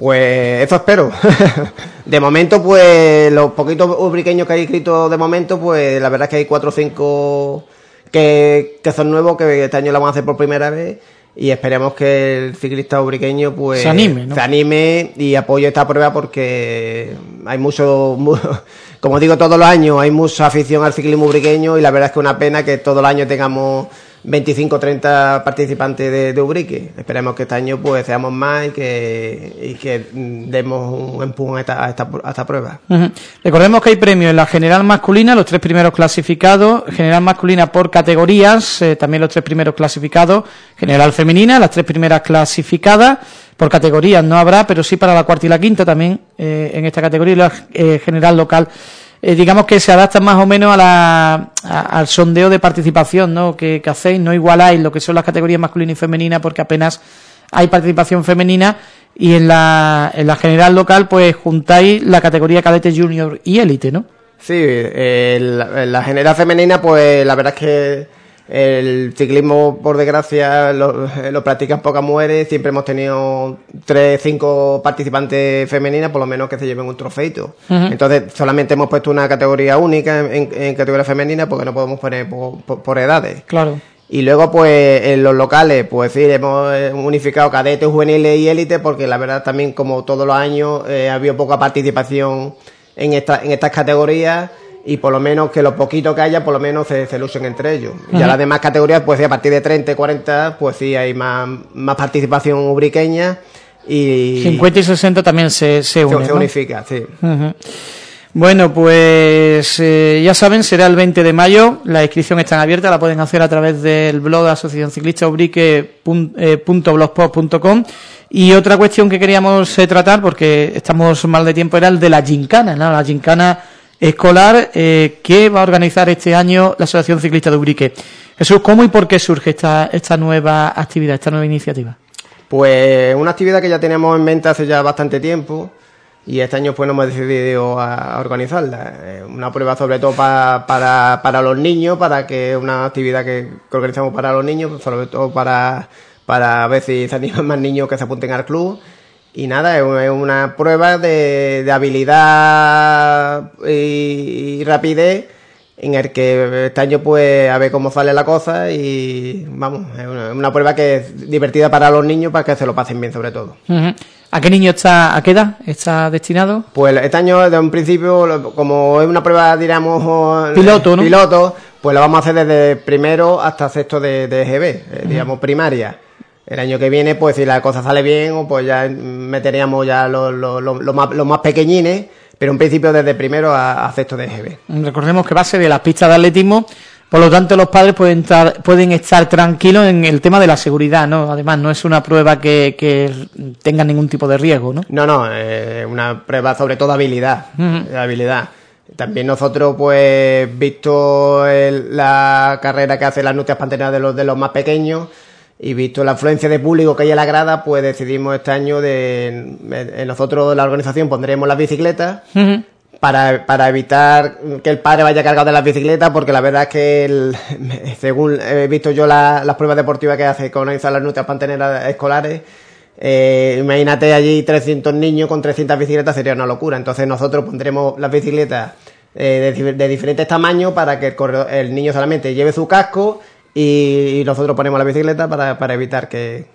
Speaker 7: Pues eso espero. de momento, pues los poquitos ubriqueños que hay escrito de momento, pues la verdad es que hay cuatro o cinco que, son nuevos, que este año lo vamos a hacer por primera vez. Y esperemos que el ciclista ubriqueño pues
Speaker 2: se anime,
Speaker 7: se anime y apoye esta prueba porque hay mucho, como digo todos los años, hay mucha afición al ciclismo ubriqueño y la verdad es que es una pena que todos los años tengamos 25 o 30 participantes de, Ubrique. Esperemos que este año pues seamos más y que, demos un empujón a esta, a esta, prueba.
Speaker 2: Recordemos que hay premios en la general masculina, los tres primeros clasificados, general masculina por categorías, eh, también los tres primeros clasificados, general femenina, las tres primeras clasificadas, por categorías no habrá, pero sí para la cuarta y la quinta también eh, en esta categoría, la eh, general local eh, digamos que se adaptan más o menos a la, al sondeo de participación ¿no? que, hacéis, no igualáis lo que son las categorías masculina y femenina porque apenas hay participación femenina y en la, en la general local pues juntáis la categoría cadete junior y élite, ¿no?
Speaker 7: Sí, eh, la general femenina pues la verdad es que el ciclismo, por desgracia, lo, lo, practican pocas mujeres. Siempre hemos tenido tres, cinco participantes femeninas, por lo menos que se lleven un trofeito. Entonces, solamente hemos puesto una categoría única en, categoría femenina porque no podemos poner por, edades.
Speaker 2: Claro.
Speaker 7: Y luego, pues, en los locales, pues sí, hemos unificado cadetes, juveniles y élite porque la verdad también, como todos los años, eh, ha habido poca participación en, esta, en estas categorías y por lo menos que lo poquito que haya, por lo menos se, se lucen entre ellos. Y a las demás categorías, pues sí, a partir de 30 y 40, pues sí, hay más, más participación ubriqueña y...
Speaker 2: 50 y 60 también se, se
Speaker 7: unen, Se, unifica, sí.
Speaker 2: Bueno, pues eh, ya saben, será el 20 de mayo, la inscripción está abierta, la pueden hacer a través del blog de Asociación Ciclista Ubrique.blogspot.com y otra cuestión que queríamos eh, tratar, porque estamos mal de tiempo, era el de la gincana, ¿no? La gincana escolar eh, que va a organizar este año la Asociación Ciclista de Ubrique. Jesús, ¿cómo y por qué surge esta, esta nueva actividad, esta nueva iniciativa?
Speaker 7: Pues una actividad que ya teníamos en mente hace ya bastante tiempo y este año pues nos hemos decidido a, organizarla. Una prueba sobre todo para, para los niños, para que una actividad que, organizamos para los niños, sobre todo para, para ver si se animan más niños que se apunten al club y nada, es una prueba de, habilidad y, rapidez en el que este año pues a ver cómo sale la cosa y vamos, es una, prueba que es divertida para los niños para que se lo pasen bien sobre todo.
Speaker 2: ¿A qué niño está, a qué edad está destinado?
Speaker 7: Pues este año desde un principio, como es una prueba, diríamos,
Speaker 2: piloto, ¿no?
Speaker 7: piloto pues lo vamos a hacer desde primero hasta sexto de, de GB, eh, digamos primaria. El año que viene, pues si la cosa sale bien, pues ya meteríamos ya los, los, los, más, los más pequeñines pero en principio desde primero a, sexto de GB.
Speaker 2: Recordemos que va a ser de las pistas de atletismo, por lo tanto los padres pueden estar, pueden estar tranquilos en el tema de la seguridad, ¿no? Además no es una prueba que, que tenga ningún tipo de riesgo, ¿no?
Speaker 7: No, no, es una prueba sobre todo de habilidad, de habilidad. También nosotros, pues, visto la carrera que hace las nutrias panteras de los, de los más pequeños, y visto la afluencia de público que hay en la grada, pues decidimos este año de en nosotros la organización pondremos las bicicletas para, para evitar que el padre vaya cargado de las bicicletas, porque la verdad es que según he visto yo las pruebas deportivas que hace con las nutrias panteneras escolares, eh, imagínate allí 300 niños con 300 bicicletas, sería una locura. Entonces nosotros pondremos las bicicletas eh, de, diferentes tamaños para que el, el niño solamente lleve su casco y, nosotros ponemos la bicicleta para, para evitar que,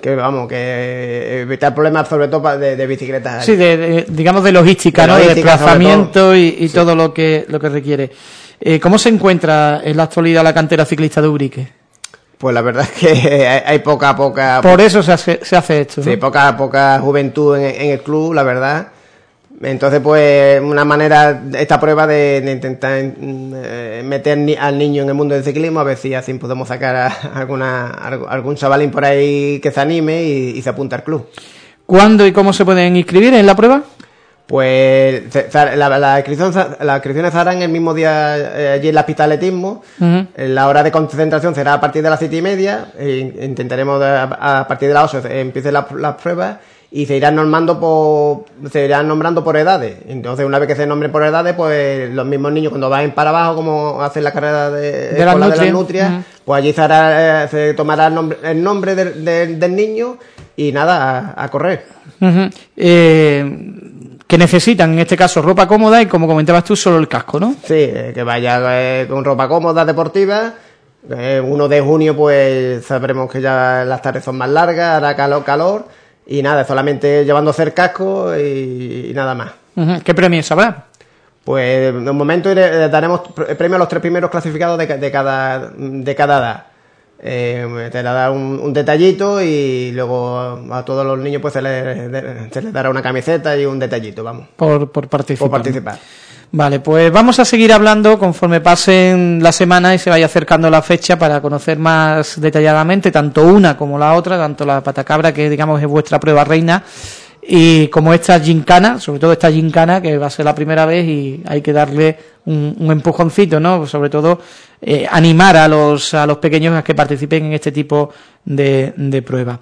Speaker 7: que vamos, que evitar problemas sobre todo de, de bicicletas.
Speaker 2: Sí, de, digamos de logística, ¿no? de desplazamiento y, todo lo que, lo que requiere. Eh, ¿Cómo se encuentra en la actualidad la cantera ciclista de Ubrique?
Speaker 7: Pues la verdad es que hay poca, poca...
Speaker 2: Por eso se hace, se hace esto.
Speaker 7: Sí, poca, poca juventud en, en el club, la verdad. Entonces, pues, una manera, esta prueba de, intentar eh, meter al niño en el mundo del ciclismo, a ver si así podemos sacar a alguna, algún chavalín por ahí que se anime y, se apunte al club.
Speaker 2: ¿Cuándo y cómo se pueden inscribir en la prueba?
Speaker 7: Pues la, la, inscripción, las inscripciones se harán el mismo día eh, allí en la pista de atletismo. La hora de concentración será a partir de las siete y media. E intentaremos a, partir de las ocho empiecen las pruebas y se irán normando por, se irán nombrando por edades. Entonces, una vez que se nombren por edades, pues los mismos niños cuando van para abajo, como hacen la carrera de,
Speaker 2: de, las, nutrias,
Speaker 7: pues allí se, hará, eh, se tomará el nombre, del niño y nada, a, correr.
Speaker 2: eh, que necesitan, en este caso, ropa cómoda y, como comentabas tú, solo el casco, ¿no?
Speaker 7: Sí, eh, que vaya eh, con ropa cómoda, deportiva. 1 de junio, pues sabremos que ya las tardes son más largas, hará calor, calor y nada, solamente llevando el casco y, nada más.
Speaker 2: ¿Qué premios habrá?
Speaker 7: Pues de un momento daremos premio a los tres primeros clasificados de, cada, de cada edad. Eh, te dará un, un, detallito y luego a todos los niños pues se les, dará una camiseta y un detallito, vamos.
Speaker 2: Por, por participar.
Speaker 7: Por participar.
Speaker 2: Vale, pues vamos a seguir hablando conforme pasen la semana y se vaya acercando la fecha para conocer más detalladamente tanto una como la otra, tanto la patacabra, que digamos es vuestra prueba reina, y como esta gincana, sobre todo esta gincana, que va a ser la primera vez y hay que darle un, empujoncito, ¿no? Sobre todo eh, animar a los, a los pequeños a que participen en este tipo de, de pruebas.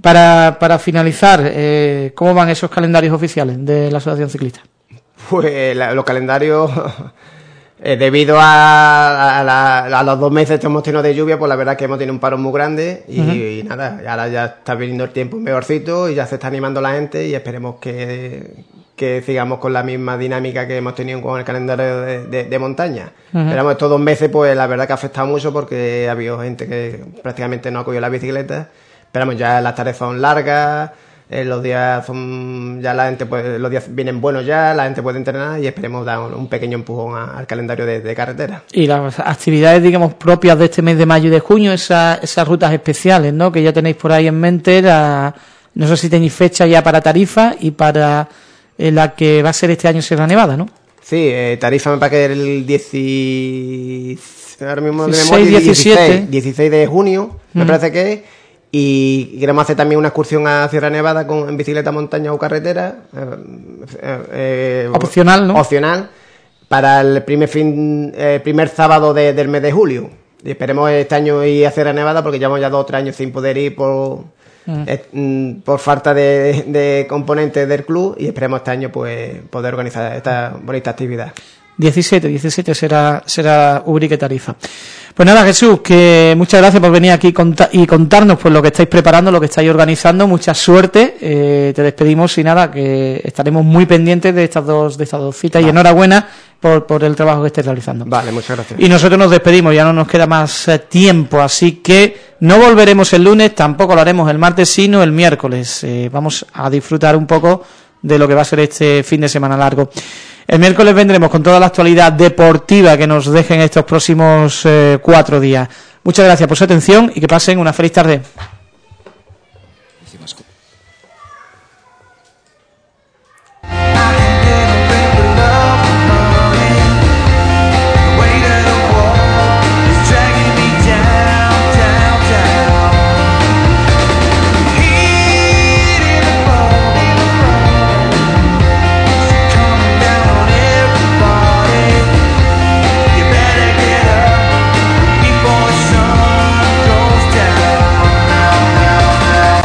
Speaker 2: Para, para finalizar, eh, ¿cómo van esos calendarios oficiales de la Asociación Ciclista?
Speaker 7: Pues los calendarios, eh, debido a, los dos meses que hemos tenido de lluvia, pues la verdad es que hemos tenido un paro muy grande y, nada, ahora ya está viniendo el tiempo mejorcito y ya se está animando la gente y esperemos que, sigamos con la misma dinámica que hemos tenido con el calendario de, montaña. Esperamos estos dos meses, pues la verdad que ha afectado mucho porque ha habido gente que prácticamente no ha cogido la bicicleta. Esperamos ya las tareas son largas eh, los días son ya la gente los días vienen buenos ya la gente puede entrenar y esperemos dar un, pequeño empujón al calendario de, carretera.
Speaker 2: Y las actividades digamos propias de este mes de mayo y de junio esas, esas rutas especiales no que ya tenéis por ahí en mente no sé si tenéis fecha ya para Tarifa y para eh, la que va a ser este año Sierra Nevada no
Speaker 7: sí eh, Tarifa me parece que el 10 ahora mismo
Speaker 2: 16,
Speaker 7: 16 de junio me parece que es y queremos hacer también una excursión a Sierra Nevada con, en bicicleta, montaña o carretera. Eh,
Speaker 2: eh, eh, opcional, ¿no?
Speaker 7: Opcional. Para el primer fin, primer sábado del mes de julio. Y esperemos este año ir a Sierra Nevada porque llevamos ya dos o tres años sin poder ir por, mm. Mm, por falta de, de, componentes del club y esperemos este año pues poder organizar esta bonita actividad.
Speaker 2: 17, 17 será, será Ubrique Tarifa. Pues nada, Jesús, que muchas gracias por venir aquí y contarnos pues lo que estáis preparando, lo que estáis organizando. Mucha suerte. Eh, te despedimos y nada, que estaremos muy pendientes de estas dos, de estas dos citas. Y enhorabuena por, por el trabajo que estés realizando.
Speaker 7: Vale, muchas gracias.
Speaker 2: Y nosotros nos despedimos, ya no nos queda más eh, tiempo, así que no volveremos el lunes, tampoco lo haremos el martes, sino el miércoles. Eh, vamos a disfrutar un poco de lo que va a ser este fin de semana largo. El miércoles vendremos con toda la actualidad deportiva que nos dejen estos próximos eh, cuatro días. Muchas gracias por su atención y que pasen una feliz tarde.